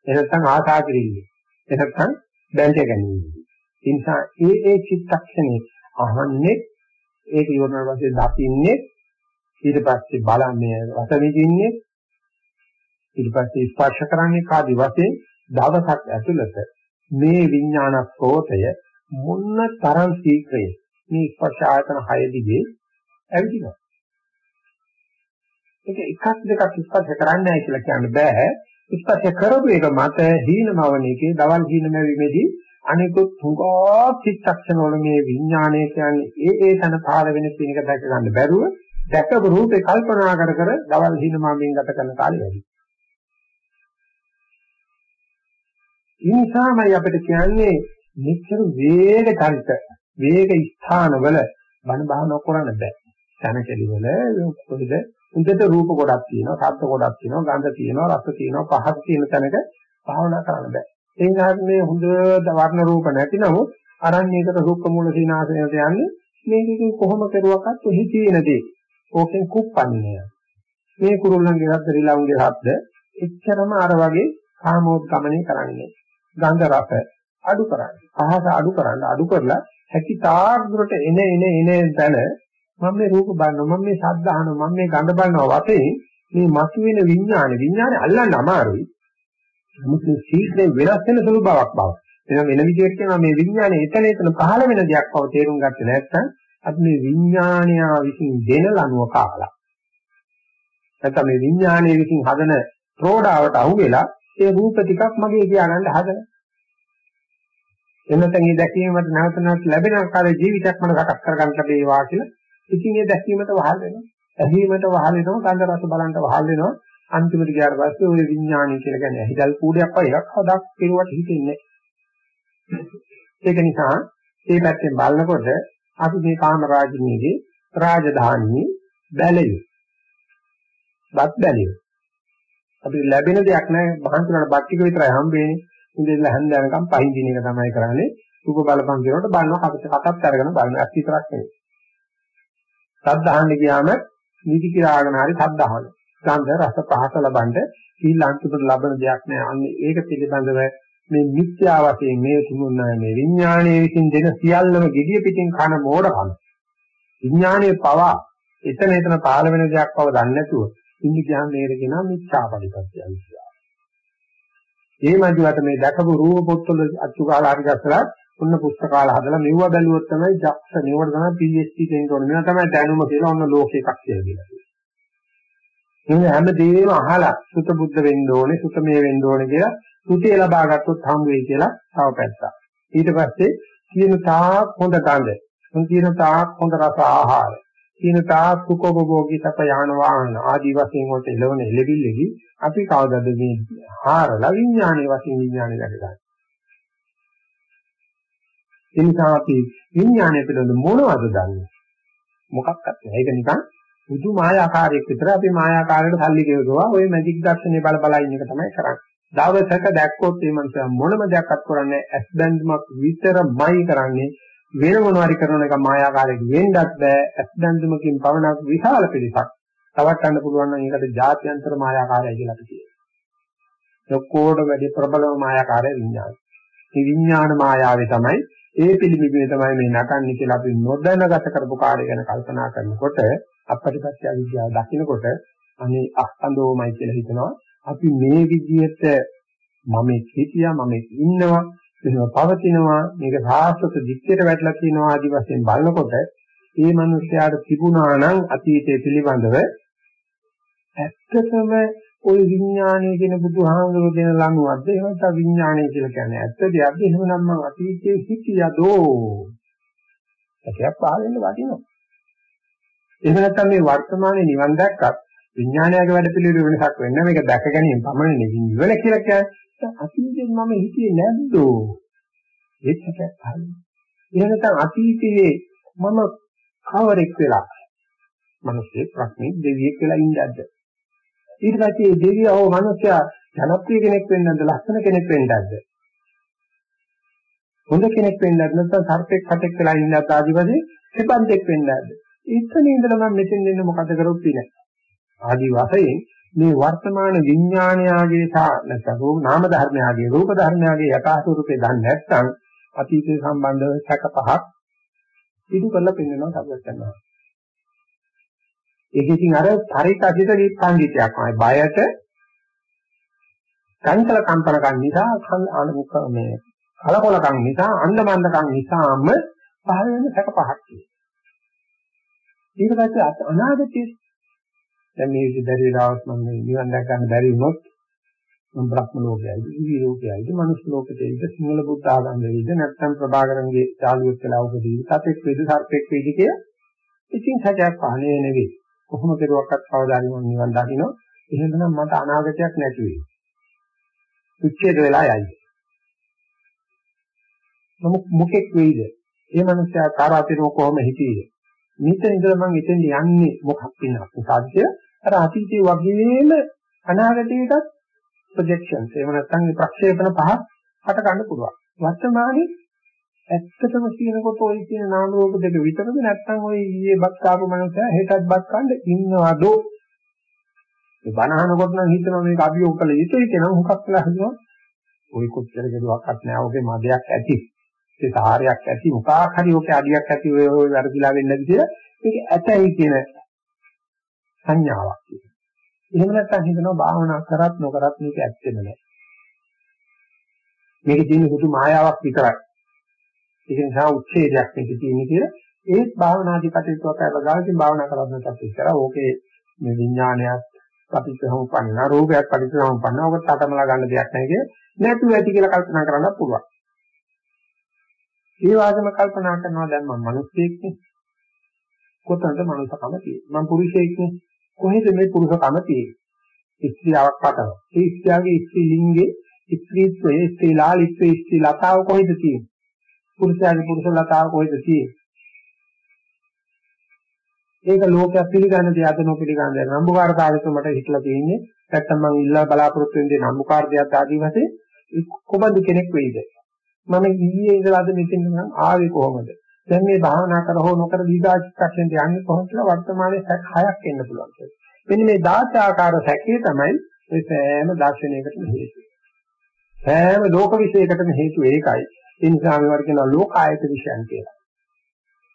එහෙනම් ආසා කිරින්නේ. එහෙනම් බැඳ ගැනීම. ඒ නිසා ඒ ඒ චිත්තක්ෂණේ අහන්නේ ඒක ඉවරන පස්සේ දකින්නේ ඊට පස්සේ බලන්නේ රස විඳින්නේ ඊට පස්සේ ස්පර්ශ කරන්නේ කාදි වශයෙන්? දවසක් ඇතුළත. මේ විඥාන ස්රෝතය මොන්න තරම් ශීක්‍රයෙන් මේ ස්පර්ශ ආයතන 6 දිගේ ඇවිදිනවා. ඒක එකක් දෙකක් ස්පර්ශ කරන්නේ නැහැ කියලා කියන්න බෑ. ස්පර්ශ කරපු එක මත හීනමවණේකේ දවල් හීනමැවීමේදී අනිකුත් තුඟා චිත්තක්ෂණ වල මේ විඥානය කියන්නේ ඒ ඒ තන පහළ වෙන කියන එක දැක ගන්න බැරුව දැකපු රූපේ කල්පනා කර කර දවල් හීනමවීමෙන් ගත කරන කාලය වැඩි. ඒ නිසාමයි අපිට කියන්නේ මෙච්චර වේග චරිත වේග ස්ථානවල බණ භාවනා කරන්න බෑ. තනකෙලි වල කොහෙද හොඳට රූප ගොඩක් තියෙනවා, ශබ්ද ගොඩක් තියෙනවා, ගන්ධ තියෙනවා, රස තියෙනවා, පහස තියෙන තැනක භාවනා කරන්න බෑ. ඒ නිසා මේ හොඳ වර්ණ රූප නැති නමුත් අරණ්‍යයකට රුක්ක මූල සීනාසනයට යන්නේ මේකකින් කොහොම කරුවක්වත් ඔහි තියෙන දේ. ඕකෙන් කුප්පන්නේ. මේ කුරුල්ලන්ගේ ශබ්ද රිලවුන්ගේ ශබ්ද එච්චරම අර වගේ කාමෝත්ගමනය කරන්නේ. ගන්ධ රස අඩු කරන්නේ. පහස අඩු කරන්න අඩු කරලා හැකි තාක් දුරට එන එන එන තැන මම මේ රූප බලනවා මම මේ ශබ්ද අහනවා මම මේ ගඳ බලනවා වශයෙන් මේ මතුවෙන විඥාන විඥානේ අල්ලන්න අමාරුයි. නමුත් මේ ශීඝ්‍රයෙන් වෙනස් වෙන සුළු බවක් බව. එනම් වෙන විදිහට කියනවා මේ විඥානේ එතන එතන පහළ වෙන දෙයක් බව තේරුම් ගත්තේ නැත්නම් අපි මේ විඥානය විසින් දෙන ලනුව කාලා. නැත්නම් මේ විඥානයේ විසින් හදන ප්‍රෝඩාවට අහු වෙලා ඒ රූප ටිකක් මගේ කියාගන්න හදන. එන්නතන් මේ දැකීමට නැවත නැවත ලැබෙන ආකාරයේ ජීවිතයක් මම සකස් කරගන්න ලැබේවා කියලා. ඉතින් මේ දැකීමට වහල් වෙනවා. ඇහිීමට වහල් වෙනවා, ගන්ධ රස බලන්ට වහල් වෙනවා. අන්තිමට ගියාට පස්සේ ওই විඥානය කියලා කියන්නේ හිදල් කූඩයක් වගේ එකක් හදක් පිරුවට හිතෙන්නේ ඒක නිසා මේ පැත්තෙන් බලනකොට අපි මේ කාමරාජිනීගේ රාජධානියේ බැලියු. බත් බැලියු. අපි ලැබෙන දෙයක් නෑ බහන්තුනට බත් ටික විතරයි හම්බෙන්නේ. ඉඳලා හැන්දෑනකම් පහින් දින එක තමයි කරන්නේ. සුඛ බලපං කියනකොට බලනවා කපට කටත් අරගෙන බලන ඇස් විතරක් නෙවෙයි. සද්දාහන්න ගියාම නිදි කිරාගෙන හරි සද්දාහන. ගන්ධ රස පහස ලබන්න ඊළඟට ලබන දෙයක් නෑ. අන්න ඒක පිළිබඳව මේ මිත්‍යා වශයෙන් මේ තුමුන්න මේ විඥානයේ විසින් දෙන සියල්ලම gediya පිටින් කන මෝඩකම. විඥානයේ පවා එතන එතන පාල වෙන දෙයක් බව දන්නේ නැතුව ඉන්නේ කියන්නේ නේද කියනවා මිත්‍යා පරිපත්‍යයි කියලා. ඒ මැදිවට මේ දැකපු රූප පොත්වල අච්චු කාලා හරි ගස්සලා ඔන්න පුස්තකාල හදලා මෙව්ව බැලුවොත් තමයි ජක්ෂ මෙවට තමයි PhD දෙන්න ඕනේ. මේවා තමයි දැනුම කියලා ඔන්න ලෝක එකක් කියලා කියනවා. මේ හැමදේම අහලා සුත බුද්ධ වෙන්න ඕනේ, සුත මේ වෙන්න ඕනේ කියලා සුතිය ලබා ගත්තොත් හම් වෙයි කියලා තව පැත්තක්. ඊට පස්සේ කියන තාක් හොඳ ගඳ, කියන තාක් හොඳ රස ආහාර, කියන තාක් සුඛෝපභෝගී සප යාන වාහන ආදී වශයෙන් වලට එළවන එළවිල්ලෙහි අපි කවදාද මේ හාරලා විඥානයේ වශයෙන් විඥානය දැක ගන්න. ඒ නිසා අපි විඥානය පිළිබඳ මොනවද දන්නේ? මොකක්වත් නැහැ. ඒක නිකන් බුදු මායාකාරයක් විතර අපි මායාකාරයට සල්ලි ගෙවුවා. ওই මැජික් දර්ශනේ බල බල ඉන්න එක තමයි කරන්නේ. දවසක දැක්කොත් මේ මනුස්සයා මොනම දෙයක්වත් කරන්නේ ඇස් බැඳුමක් විතරමයි කරන්නේ වෙන මොනවාරි කරන එක මායාකාරයෙන් වෙන්නත් බෑ ඇස් බැඳුමකින් පවණක් විශාල පිළිසක් තවත් ගන්න පුළුවන් නම් ඒකට ජාත්‍යන්තර මායාකාරය කියලා අපි කියනවා. ලොක්කෝඩ වැඩි ප්‍රබලම මායාකාරය විඥානය. මේ විඥාන මායාවේ තමයි ඒ පිළිමිබේ තමයි මේ නටන්නේ කියලා අපි නොදැනගත කරපු කාර්ය ගැන කල්පනා කරනකොට අපටිපත්‍ය විද්‍යාව දකිනකොට අනේ අස්තන්දෝමයි කියලා හිතනවා. අපි මේ විදිහට මම හිතියා මම ඉන්නවා මෙහෙම පවතිනවා. මේක සාස්වත දික්කයට වැටලා තියෙනවා ආදි වශයෙන් බලනකොට ඒ මිනිස්යාට තිබුණා නම් අතීතයේ පිළිබඳව ඇත්තටම ওই විඥානය කියන බුදුහාමුදුරුවෝ කියන ලනුවක්ද එහෙම නැත්නම් විඥානය කියලා කියන්නේ ඇත්ත දෙයක්ද? එහෙමනම් මම අතීතයේ හිතියදෝ ඒකක් පහලෙන්න වටිනවා. එහෙම නැත්නම් මේ වර්තමානයේ නිවන් දැක්කත් විඥානයක වැඩ පිළිවෙල වෙනසක් වෙන්න මේක දැක ගැනීම පමණනේ නිවන කියලා කියන්නේ අතීතයෙන් මම හිතියේ නැද්දෝ? ඒකකට හරි එහෙනම් අතීතයේ මම කවරෙක් වෙලා? මිනිස්සේ ප්‍රඥේ දෙවියෙක් වෙලා ඉඳද්ද ඊට පස්සේ දෙවියෝ මිනිස්සයා ජනප්‍රිය කෙනෙක් වෙන්නද? ලස්සන කෙනෙක් වෙන්නද? හොඳ කෙනෙක් වෙන්නද? නැත්නම් සර්පෙක් හතෙක් වෙලා ඉන්නත් ආදිවාසී සෙබන්තෙක් වෙන්නද? එතන ඉඳලා මම මෙතෙන් එන්න මොකද කරොත් ඉන්නේ ආදී වශයෙන් මේ වර්තමාන විඥානයාගේ සහ නැත්නම් රූප නාම ධර්මයාගේ රූප ධර්මයාගේ යථා ස්වරූපේ දන්නේ නැත්නම් අතීතය සම්බන්ධව සැක පහක් ඉදු කරලා පෙන්වනවා සම්පූර්ණනවා. ඒක ඉතින් අර පරිකාසිත සංගීතයක්මයි බයට චංචල කම්පනකම් නිසා අනුමුඛ මේ කලකොලකම් නිසා අන්දමන්දකම් නිසාම පහළ වෙන සැක පහක් තියෙනවා. ඊට පස්සේ අනාගතයේ දැන් මේ විදිහ බැරි වෙලාවත් මම මේ නිවන් දැක ගන්න බැරි වුණොත් මම බ්‍රහ්ම ලෝකයයිද දිවි ලෝකයයිද මනුස්ස ලෝකයයිද සිංහල බුද්ධ ආගම් වෙයිද නැත්නම් ප්‍රභාකරන්ගේ යාළුවෙක් කියලා උපදී සතෙක් වේද සර්පෙක් වේද කියලා ඉතින් සත්‍යයක් පහනේ නෙවෙයි. කොහොම කෙරුවක්වත් කවදාද මම නිවන් දකින්න. එහෙමනම් මට අනාගතයක් නැති වෙයි. උච්චේද වෙලා යයි. නමුත් මොකෙක් වෙයිද? ඒ මනුස්සයා තාරාතිරෝ කොහොම හිටියේද මෙතන ඉඳලා මම එතෙන් යන්නේ මොකක් වෙනවද සාධ්‍ය අර අතීතයේ වගේම අනාගතයටත් ප්‍රොජෙක්ෂන්ස් එහෙම නැත්නම් මේ ප්‍රක්ෂේපණ පහක් හට ගන්න පුළුවන්. වර්තමානයේ ඇත්තටම කියනකොට ওই කියන නාම රූප දෙක විතරද නැත්නම් ওই ඊයේ බත් කාපු මනුස්සයා හෙටත් බත් කන්න ඉන්නවද? මේ බනහනකොට නම් හිතනවා මේක අභියෝග කළ යුතුයි කියලා මොකක් කියලා හදුවා. ওই කොච්චර කෙරුවක්වත් නෑ. ඔගේ මදයක් ඇති. ඒ සාහරයක් ඇති. මොකක් හරි ඔකේ අඩියක් ඇති ඔය ඔය වැඩිලා වෙන්නේ නැති කියලා. ඒක ඇතයි කියන සංඥාවක් කියනවා. එහෙම නැත්නම් හිතනවා භාවනා කරත් නොකරත් මේක ඇත්තෙම නෑ. මේකේ තියෙන සුදු මායාවක් විතරයි. ඒක නිසා උච්ඡේදයක් මේකේ තියෙන කියලා ඒත් භාවනාදී කටයුතු කරලා ගාවින් භාවනා කරද්දී ඉතර ඕකේ මේ විඥානයත් පටිච්චසමුප්පන්න රූපයක් පටිච්චසමුප්පන්න ඔබ තටමලා ගන්න දෙයක් නැහැ කිය නැතුව ඇති කියලා කල්පනා කරන්නත් පුළුවන්. ඒ වගේම කල්පනා කරනවා දැන් මම මිනිස්සෙක්නේ. කොතනද මනුස්සකම තියෙන්නේ? මම පුරුෂයෙක්නේ. කොහෙද මේ පුරුෂකම තියෙන්නේ? ස්ත්‍රියක් පතන. ඒ ස්ත්‍රියගේ ස්ත්‍රී ලිංගේ ස්ත්‍රීත්වයේ ස්ත්‍රී ලාලිත්වයේ ස්ත්‍රී ලතාව කොහෙද තියෙන්නේ? පුරුෂයාගේ පුරුෂ ලතාව කොහෙද තියෙන්නේ? ඒක ලෝකයක් පිළිගන්න දෙයක් නොපිළිගන්න දෙයක්. නම්බුකාරතාවයකට හිටලා තියෙන්නේ. නැත්තම් මං ඉල්ලා බලාපොරොත්තු වෙන්නේ නම්බුකාර දෙයක් ආදී වශයෙන් කොබඳු කෙනෙක් වෙයිද? මම ඊයේ ඉඳලා අද මෙතෙන් නම් ආවේ කොහොමද? දැන් මේ භාවනා කර හෝ නොකර දීගාචිත්තක්ෂෙන් යන්නේ කොහොමද කියලා වර්තමානයේ සැක හයක් එන්න පුළුවන්. මෙන්න මේ දාස ආකාර සැකේ තමයි මේ සෑම දර්ශනයකටම හේතුව. සෑම ලෝක විශේෂයකටම හේතුව ඒකයි. ඒ නිසා මේවට කියනවා ලෝකායත විෂයන් කියලා.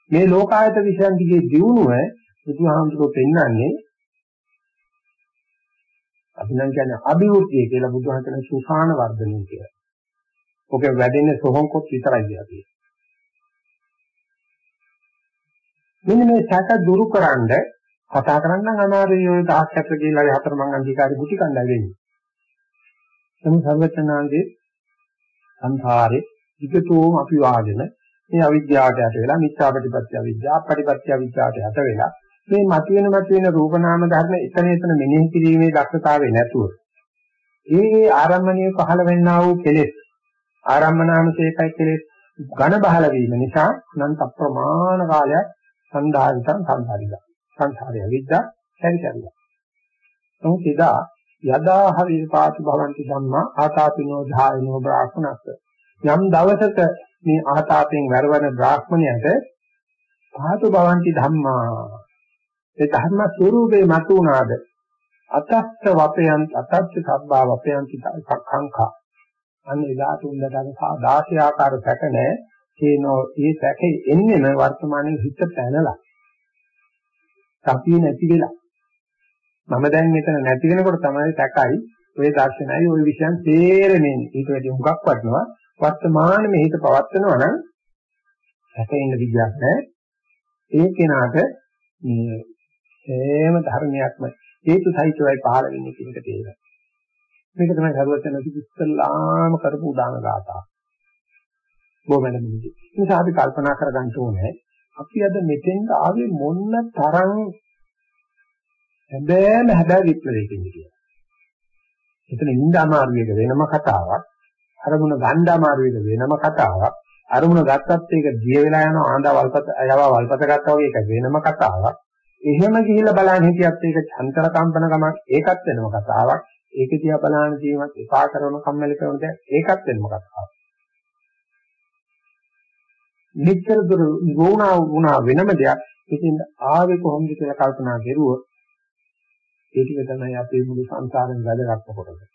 මේ ලෝකායත විෂයන් දිගේ දියුණුව බුදුහාමුදුරුවෝ පෙන්වන්නේ අපි නම් කියන්නේ අභිවෘද්ධිය කියලා බුදුහාමුදුරුවෝ සුසාන වර්ධනය කියලා. ඔක වැඩෙන්නේ සොහොන් කොට විතරයි කියලා කියනවා. මෙන්න මේ සැක දුරු කරන්න කතා කරන්න අමාරුයි ඔය 17 කියලා හතර මං අධිකාරි ගුටි කණ්ඩායම වෙන්නේ. එමු සර්වචනාංගේ සංඛාරේ විගතෝම අපි වාගෙන මේ අවිද්‍යාවට යට වෙලා මිත්‍යාපටිපත්‍ය අවිද්‍යාව, අපටිපත්‍ය අවිද්‍යාවට යට වෙලා මේ මතුවෙන මතුවෙන රූප නාම ධර්ම එතන එතන මෙනෙහි කිරීමේ දක්ෂතාවය නැතුව ඒ ආරම්මණය පහළ වෙන්නා වූ කෙලෙස් ආරම්මනාමසේකයි කෙලෙස් ඝන බහල වීම නිසා අනන්ත ප්‍රමාණ කාලයක් සංදාවිතං සංසාරිකා. සංසාරය විද්දා සැරිසරුවා නමුත් එදා යදා හරි පාති භවන්ති ධම්මා ආතාපිනෝ ධායනෝ බ්‍රාහ්මනස්ස. යම් දවසක මේ ආතාපෙන් වැරවන බ්‍රාහ්මණයට පාතු භවන්ති ධම්මා. ඒ ධර්ම ස්වરૂපේ මතු වුණාද අතස්ස වපයන් අතස්ස සබ්බා වපයන්ති සක්ඛංඛා අන්න එදාට උන්දට 16 ආකාර සැක නැහැ කියනෝ මේ සැකේ එන්නේම වර්තමානයේ හිත පැනලා. සතිය නැති වෙලා. මම දැන් මෙතන නැති වෙනකොට තමයි සැකයි ඔය දර්ශනයි ওই විෂයන් තේරෙන්නේ. ඊට වැඩි හුඟක් වටනවා. වර්තමාන මේ හිත පවත්නවා නම් හැකෙන්න විදියක් නැහැ. ඒ කෙනාට මේ හැම ධර්මයක්ම හේතු සහිතවයි පහළ වෙන්නේ කියන එක තේරෙනවා. මේක තමයි සරුවචන ඉස්සල්ලාම කරපු උදාන ගාථා. බොමැලෙ මිදි. ඒ නිසා අපි කල්පනා කරගන්න ඕනේ අපි අද මෙතෙන්ට ආවේ මොන්න තරම් හැබෑම හැබෑ විප්ලවයකින්ද කියලා. එතන ඉඳ අමාරු එක වෙනම කතාවක්. අරමුණ ගන්න අමාරු එක වෙනම කතාවක්. අරමුණ ගත්තත් ඒක දිය වෙලා යනවා ආඳා වල්පත යවා වල්පත ගත්තා වගේ ඒක වෙනම කතාවක්. එහෙම ගිහිල්ලා බලන්න හිටියත් ඒක චන්තර කම්පන ගමක් ඒකත් වෙනම කතාවක්. ඒක දිහා බලන්න ජීවත් එපා කරන කම්මැලි කරන දේ ඒකත් වෙනම කතාවක්. මෙච්චර දුර වුණා වුණා වෙනම දෙයක් ඉතින් ආවේ කොහොමද කියලා කල්පනා කරුවොත් ඒ ටික තමයි අපේ මුළු සංසාරෙන් වැදගත්ම කොටස.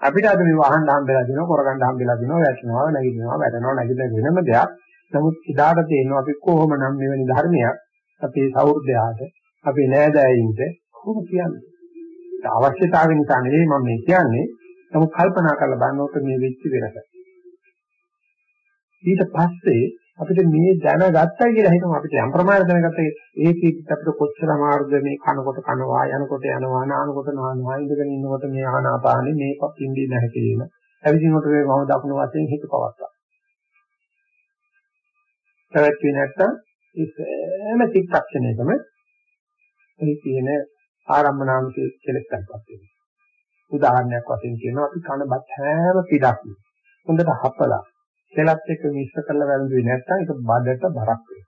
අපිට අද මේ වහන්න හම්බෙලා දෙනවා කරගන්න හම්බෙලා දෙනවා වැටෙනවා නැගිටිනවා වැටෙනවා නැගිටින වෙනම දෙයක් නමුත් ඉදාට තේරෙනවා අපි කොහොමනම් මෙවැනි ධර්මයක් අපේ සෞර්ධයාට අපේ නෑදෑයින්ට කොහොම කියන්නේ අවශ්‍යතාවය නිසා නෙවෙයි මම මේ කියන්නේ. නමුත් කල්පනා කරලා බලනකොට මේ වෙච්ච වෙනස. ඊට පස්සේ අපිට මේ දැනගත්තයි කියලා හිතමු. අපිට යම් ප්‍රමාණයක් දැනගත්තා ඒකෙත් අපිට කොච්චර අමාරුද මේ කනකොට කනවා යනකොට යනවා නානකොට නානවා ඉඳගෙන ඉන්නකොට මේ ආනාපානෙ මේ පිම්බි නැහැ කියන ඇවිදිනකොට මේ වම දකුණු වශයෙන් හිත පවත්තා. පැවැත්වි නැත්තම් ඒ සෑම චිත්තක්ෂණයකම ඒ කියන ආරම්භනාමකයේ කෙලෙස් ගන්නපත් වෙනවා. උදාහරණයක් වශයෙන් කියනවා අපි කන බත් හැම පිටක්ම හොඳට හපලා තෙලත් එක්ක මිශ්‍ර කරලා වැළඳුවේ නැත්නම් ඒක බඩට බරක් වෙනවා.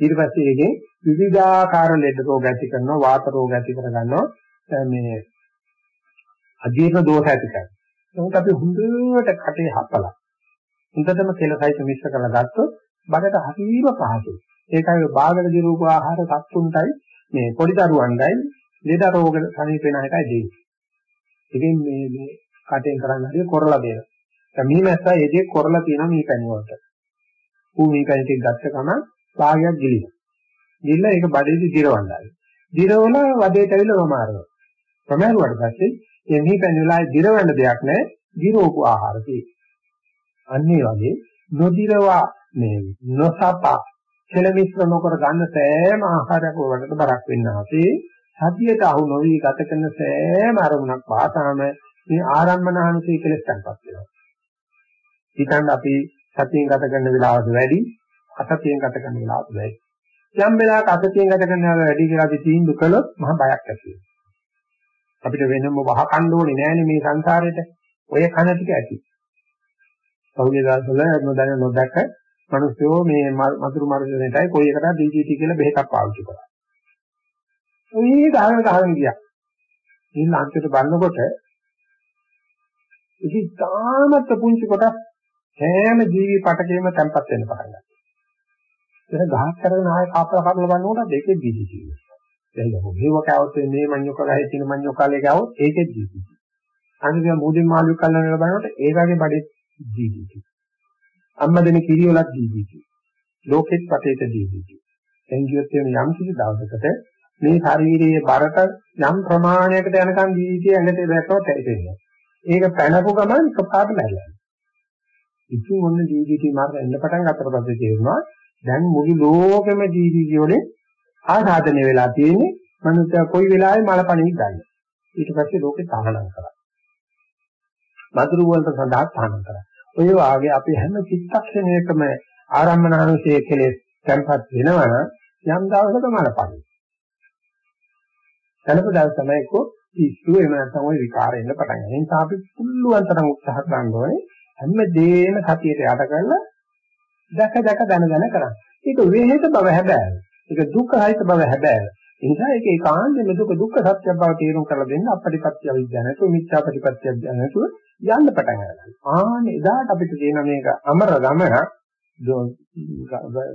ඊට පස්සේ ඒකේ විවිධාකාර ලෙඩ රෝග ඇති කරනවා, වාත රෝග ඇති කර ගන්නවා. මේ අජීර්ණ දෝෂ ඇති කරනවා. නමුත් අපි හොඳට කටේ හපලා හොඳටම කෙලසයිත මිශ්‍ර කරලා ගත්තොත් බඩට හරිම පහසුයි. ඒකයි බාගල දිරූප ආහාර සත්තුන්ටයි මේ පොඩි දරුවන්ටයි ලෙඩ රෝග සනීප වෙන එකයි දෙන්නේ. ඉතින් මේ මේ කටෙන් කරන්න හරිය කරලා දෙනවා. දැන් මීමැස්සා ඒ දේ කරලා තියෙනවා මේ පැණි වලට. ඌ මේ පැණි ටික ගත්ත ගමන් භාගයක් ගිලිනවා. ගිල්ල ඒක බඩේදී දිරවන්නයි. දිරවල වදේට ඇවිල්ලා වමාරනවා. ප්‍රමාරුවට පස්සේ මේ මිහිපැන් වෙලාවේ දිරවන්න දෙයක් නැහැ. දිරෝපු ආහාර තියෙනවා. අන්නේ වගේ නොදිරවා මේ නොසපා කෙලමිස්ර නොකර ගන්න සෑම ආහාරයක් වලට බරක් වෙන්නාසේ සතියට අහු නොවි ගත කරන සෑම අරමුණක් පාසාම මේ ආරම්මනානුසී කෙලස් තන්පත් වෙනවා. හිතන්න අපි සතියෙන් ගත කරන වෙලාවට වැඩි අසතියෙන් ගත කරන වෙලාවට වැඩි. යම් වෙලාවක අසතියෙන් ගත කරන වෙලාවට වැඩි කියලා අපි තීන්දුව කළොත් මහ බයක් ඇති වෙනවා. අපිට වෙනම වහකණ්ඩ ඕනේ නෑනේ මේ සංසාරෙට. ඔය කන ටික ඇති. පහුගිය දවස්වල නොදැන නොදැක මිනිස්සුෝ මේ මధుර මර්ධනයටයි කොයි එකටද DDT කියලා බෙහෙතක් පාවිච්චි කරා. ඔය ගහන ගහන ගියා. ඉතින් අන්තිමට බලනකොට ඉතින් තාමත් පුංචි කොටස් හැම ජීවි පටකෙම තැම්පත් වෙන්න පටන් ගත්තා. ඒක ගහක් කරගෙන ආයෙ කාපලා කපලා බලනකොට ඒකේ DDT. දැන් යකෝ මේව කවුත් මේ මඤ්ඤොක ගහේ තියෙන මඤ්ඤොක කාලේ ගාවොත් ඒකේ DDT. අනිත් මුදින් මාළු කල්ලන බලනකොට ඒකගේ බඩේ DDT. අම්මා දෙන කිරි වලත් DDT. ලෝකෙත් පතේට DDT. දැන් කියොත් යම් කිසි දවසකට මේ ශාරීරියේ බරට යම් ප්‍රමාණයකට යනකම් ජීවිතය ඇඟට දැක්කවත් ඇතිවෙනවා. ඒක පැනපු ගමන් එකපාරට මැරෙනවා. ඉතින් ඔන්න ජීවිතේ මාර්ග එන්න පටන් ගන්නතර පස්සේ තේරෙනවා දැන් මුළු ලෝකෙම ජීවිතය වලින් ආසාදනය වෙලා තියෙන්නේ මනුස්සයා කොයි වෙලාවෙ මලපණින් ගන්න. ඊට පස්සේ ලෝකේ තහනම් කරා. මధుර වලට සඳහා තහනම් කරා. ඔය වාගේ අපි හැම චිත්තක්ෂණයකම ආරම්මනානුසයේ කෙලෙස් tempat වෙනවනම් යම් දවසක මලපණින්. සලපදාල් තමයි කො පිස්සු එහෙම නැත්නම් ওই විකාර එන්න පටන් ගන්න. ඒ නිසා අපි පුළුවන් තරම් උත්සාහ කරන්න ඕනේ හැමදේම සතියට යට කරලා දැක දැක දන දන කරන්න. ඒක වේහෙත බව හැබෑව. ඒක දුක්ඛයිත බව හැබෑව. ඒ නිසා ඒක ඒකාන්තයෙන්ම දුක දුක්ඛ සත්‍ය බව තේරුම් කරලා දෙන්න අපටිපත්‍ය අවිද්‍යාව නැතුව මිත්‍යාපටිපත්‍ය අවිද්‍යාව නැතුව යන්න පටන් ගන්නවා. ආනේ එදාට අපිට තියෙන මේක අමර ගමන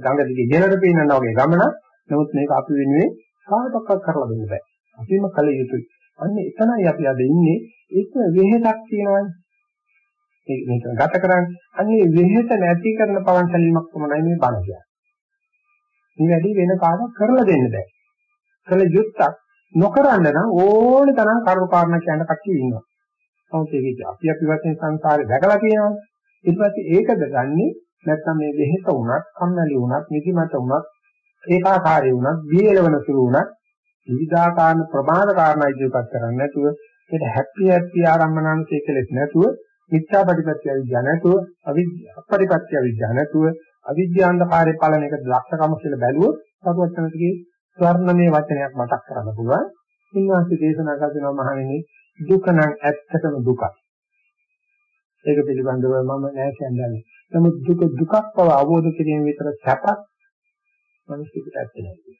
ගඟ දිගේ ගෙනට පේනනා වගේ ගමන. නමුත් මේක අපි වෙනුවේ කාටවත් කරලා දෙන්න බෑ. අපිම කල යුතුයි. අන්න එතනයි අපි අද ඉන්නේ. ඒක වෙහෙතක් තියෙනවානේ. මේ මේක ගත කරන්නේ. අන්නේ වෙහෙත නැති කරන පවන් සැලීමක් තමයි මේ බණ කියන්නේ. මේ වැඩි වෙන කාටවත් කරලා දෙන්න බෑ. කළ යුත්තක් නොකරන්න නම් ඕන තරම් කරුණාකාරණ කියන කට්ටිය ඉන්නවා. නමුත් ඒක අපි අපි වශයෙන් සංසාරේ දැකලා තියෙනවා. ඊට පස්සේ ඒකද ගන්නෙ නැත්නම් මේ වෙහෙත වුණත්, කම්මැලි වුණත්, නිදිමත වුණත්, ඒකාකාරී වුණත්, බියලවන සුළු වුණත් විවිධාකාර ප්‍රමාද කාරණා ඉදිරිපත් කරන්නේ නැතුව ඒක හැපි හැපි ආරම්මනාන්තයේ කෙලෙස් නැතුව මිත්‍යාපටිපත්‍ය විද්‍යාව නැතුව අවිද්‍යාපටිපත්‍ය විද්‍යාව නැතුව අවිද්‍යාන්ධකාරයේ පලන එක ලක්ෂකම කියලා බැලුවොත් සරුවචනකගේ ස්වර්ණමය වචනයක් මතක් කරන්න පුළුවන්. ඉන්වාසි දේශනා කරනවා මහණෙනි දුක නම් ඇත්තටම දුකක්. ඒක පිළිබඳව මම නෑ කියන්නේ. නමුත් දුක දුකක් බව අවබෝධ කිරීම විතර සැපක් මිනිස්සුන්ට ඇත්තේ නැහැ.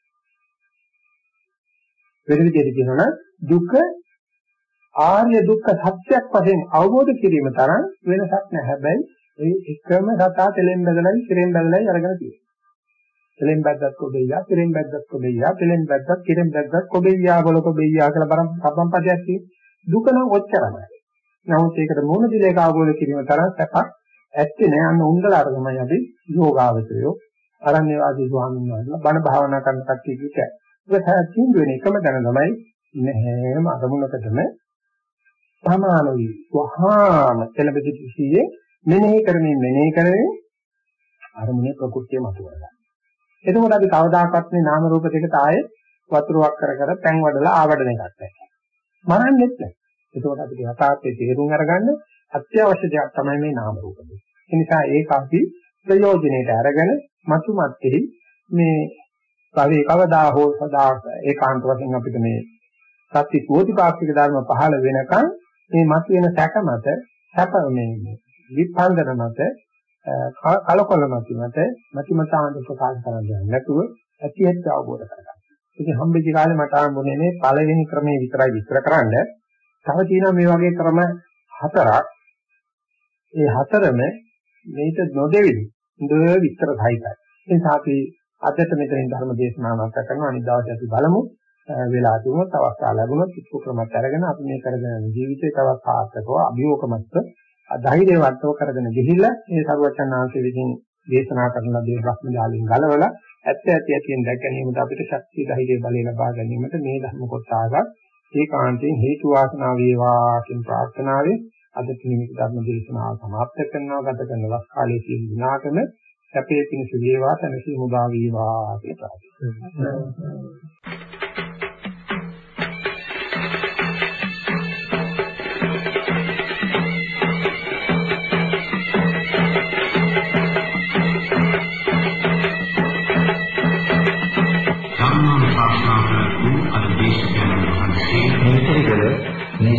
වෙන විදිහට කියනවා දුක ආර්ය දුක්ඛ සත්‍යයක් වශයෙන් අවබෝධ කිරීම තරම් වෙනසක් නැහැ. හැබැයි ඒ එකම සතා තෙලෙන් බදලයි, කිරෙන් බදලයි අරගෙන තියෙනවා. තෙලෙන් බද්දත් කොබෙයියා, කිරෙන් බද්දත් කොබෙයියා, තෙලෙන් බද්දත්, කිරෙන් බද්දත් කොබෙයියා බල කොබෙයියා කියලා බරම් සම්පම්පදයක් තියෙනවා. දුක නම් ඔච්චරමයි. නමුත් ඒකට මොන දිලේක අවබෝධ කිරීම තරම් සැපක් ඇත්තේ නෑ. අන්න උන්දලාර තමයි අපි යෝගාවචරයෝ අරණ්‍ය වාදී ස්වාමීන් වහන්සේලා බණ භාවනා කරන කට්ටිය කිව්වා. ඒක තීන්දුව වෙන එකම දැන තමයි ඉන්න හැම අරමුණකටම සමාන වී වහාම එළඹෙති සිහියේ මෙනෙහි කරමින් මෙනෙහි කරමින් අරමුණේ ප්‍රകൃතිය මතුවලා. එතකොට අපි කවදාකවත් මේ නාම රූප දෙකට ආයේ වතුරක් කර කර පැන් වඩලා ආවඩන එකක් නැහැ. මරන්නෙත් නැහැ. එතකොට අපිට යථාර්ථයේ තේරුම් අරගන්න අත්‍යවශ්‍ය දෙයක් තමයි මේ නාම රූප දෙක. ඒ නිසා ඒක අපි ප්‍රයෝජනෙට අරගෙන මතු මැත්තේ මේ භවයේ කවදා හෝ සදා ඒකාන්ත වශයෙන් අපිට මේ සත්‍ය කෝටිපාක්ෂික ධර්ම පහළ වෙනකන් මේ මත වෙන සැක මත සැප මේ විපන්දන මත කලකොල මත මත මතිමතාන්ත ප්‍රකාශ කරන්නේ නැතුව ඇති ඇත්ත අවබෝධ කරගන්න. ඉතින් හම්බෙච්ච කාලේ මට ආමුනේ මේ පළවෙනි ක්‍රමයේ විතරයි විස්තර කරන්න. තව තියෙනවා මේ වගේ ක්‍රම හතරක්. ඒ හතරම මේක නොදෙවිලි. හොඳ විස්තර සහිතයි. ඒ නිසා අපි අදට මෙතනින් ධර්ම දේශනාව නැවත කරනවා අනිත් දවසේ අපි බලමු වෙලා තිබුණොත් අවස්ථාව ලැබුණොත් උපක්‍රමات අරගෙන අපි මේ කරගෙන ජීවිතේ තවත් සාර්ථකව අභියෝගමත් ධෛර්යවත්ව කරගෙන ගිහිල්ලා මේ සරුවචනාංශ විසින් දේශනා කරන දේ භ්‍රමජාලින් ගලවලා ඇත්ත ඇති ඇතිෙන් දැක ගැනීමට අපිට ශක්තිය ධෛර්යය බලය ලබා ගැනීමට මේ ධර්ම කොටසක් ඒකාන්තයෙන් හේතු වාසනා වේවා කියන ප්‍රාර්ථනාවෙන් අද නිමිති ධර්ම දේශනාව සමාප්ත කරනවා. ගත කරන වස් කාලයේ තියෙන විනාකම සැපේ පිණිස වේවා තනසි මුදා වේවා කියලා ප්‍රාර්ථනා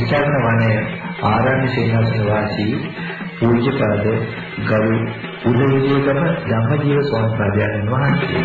නිසරණ වනය ආරණ්‍ය සේනාසන වාසී පූජ්‍යපද ගරු උදවිදේකම ධම්මජීව ස්වාමීන් වහන්සේ.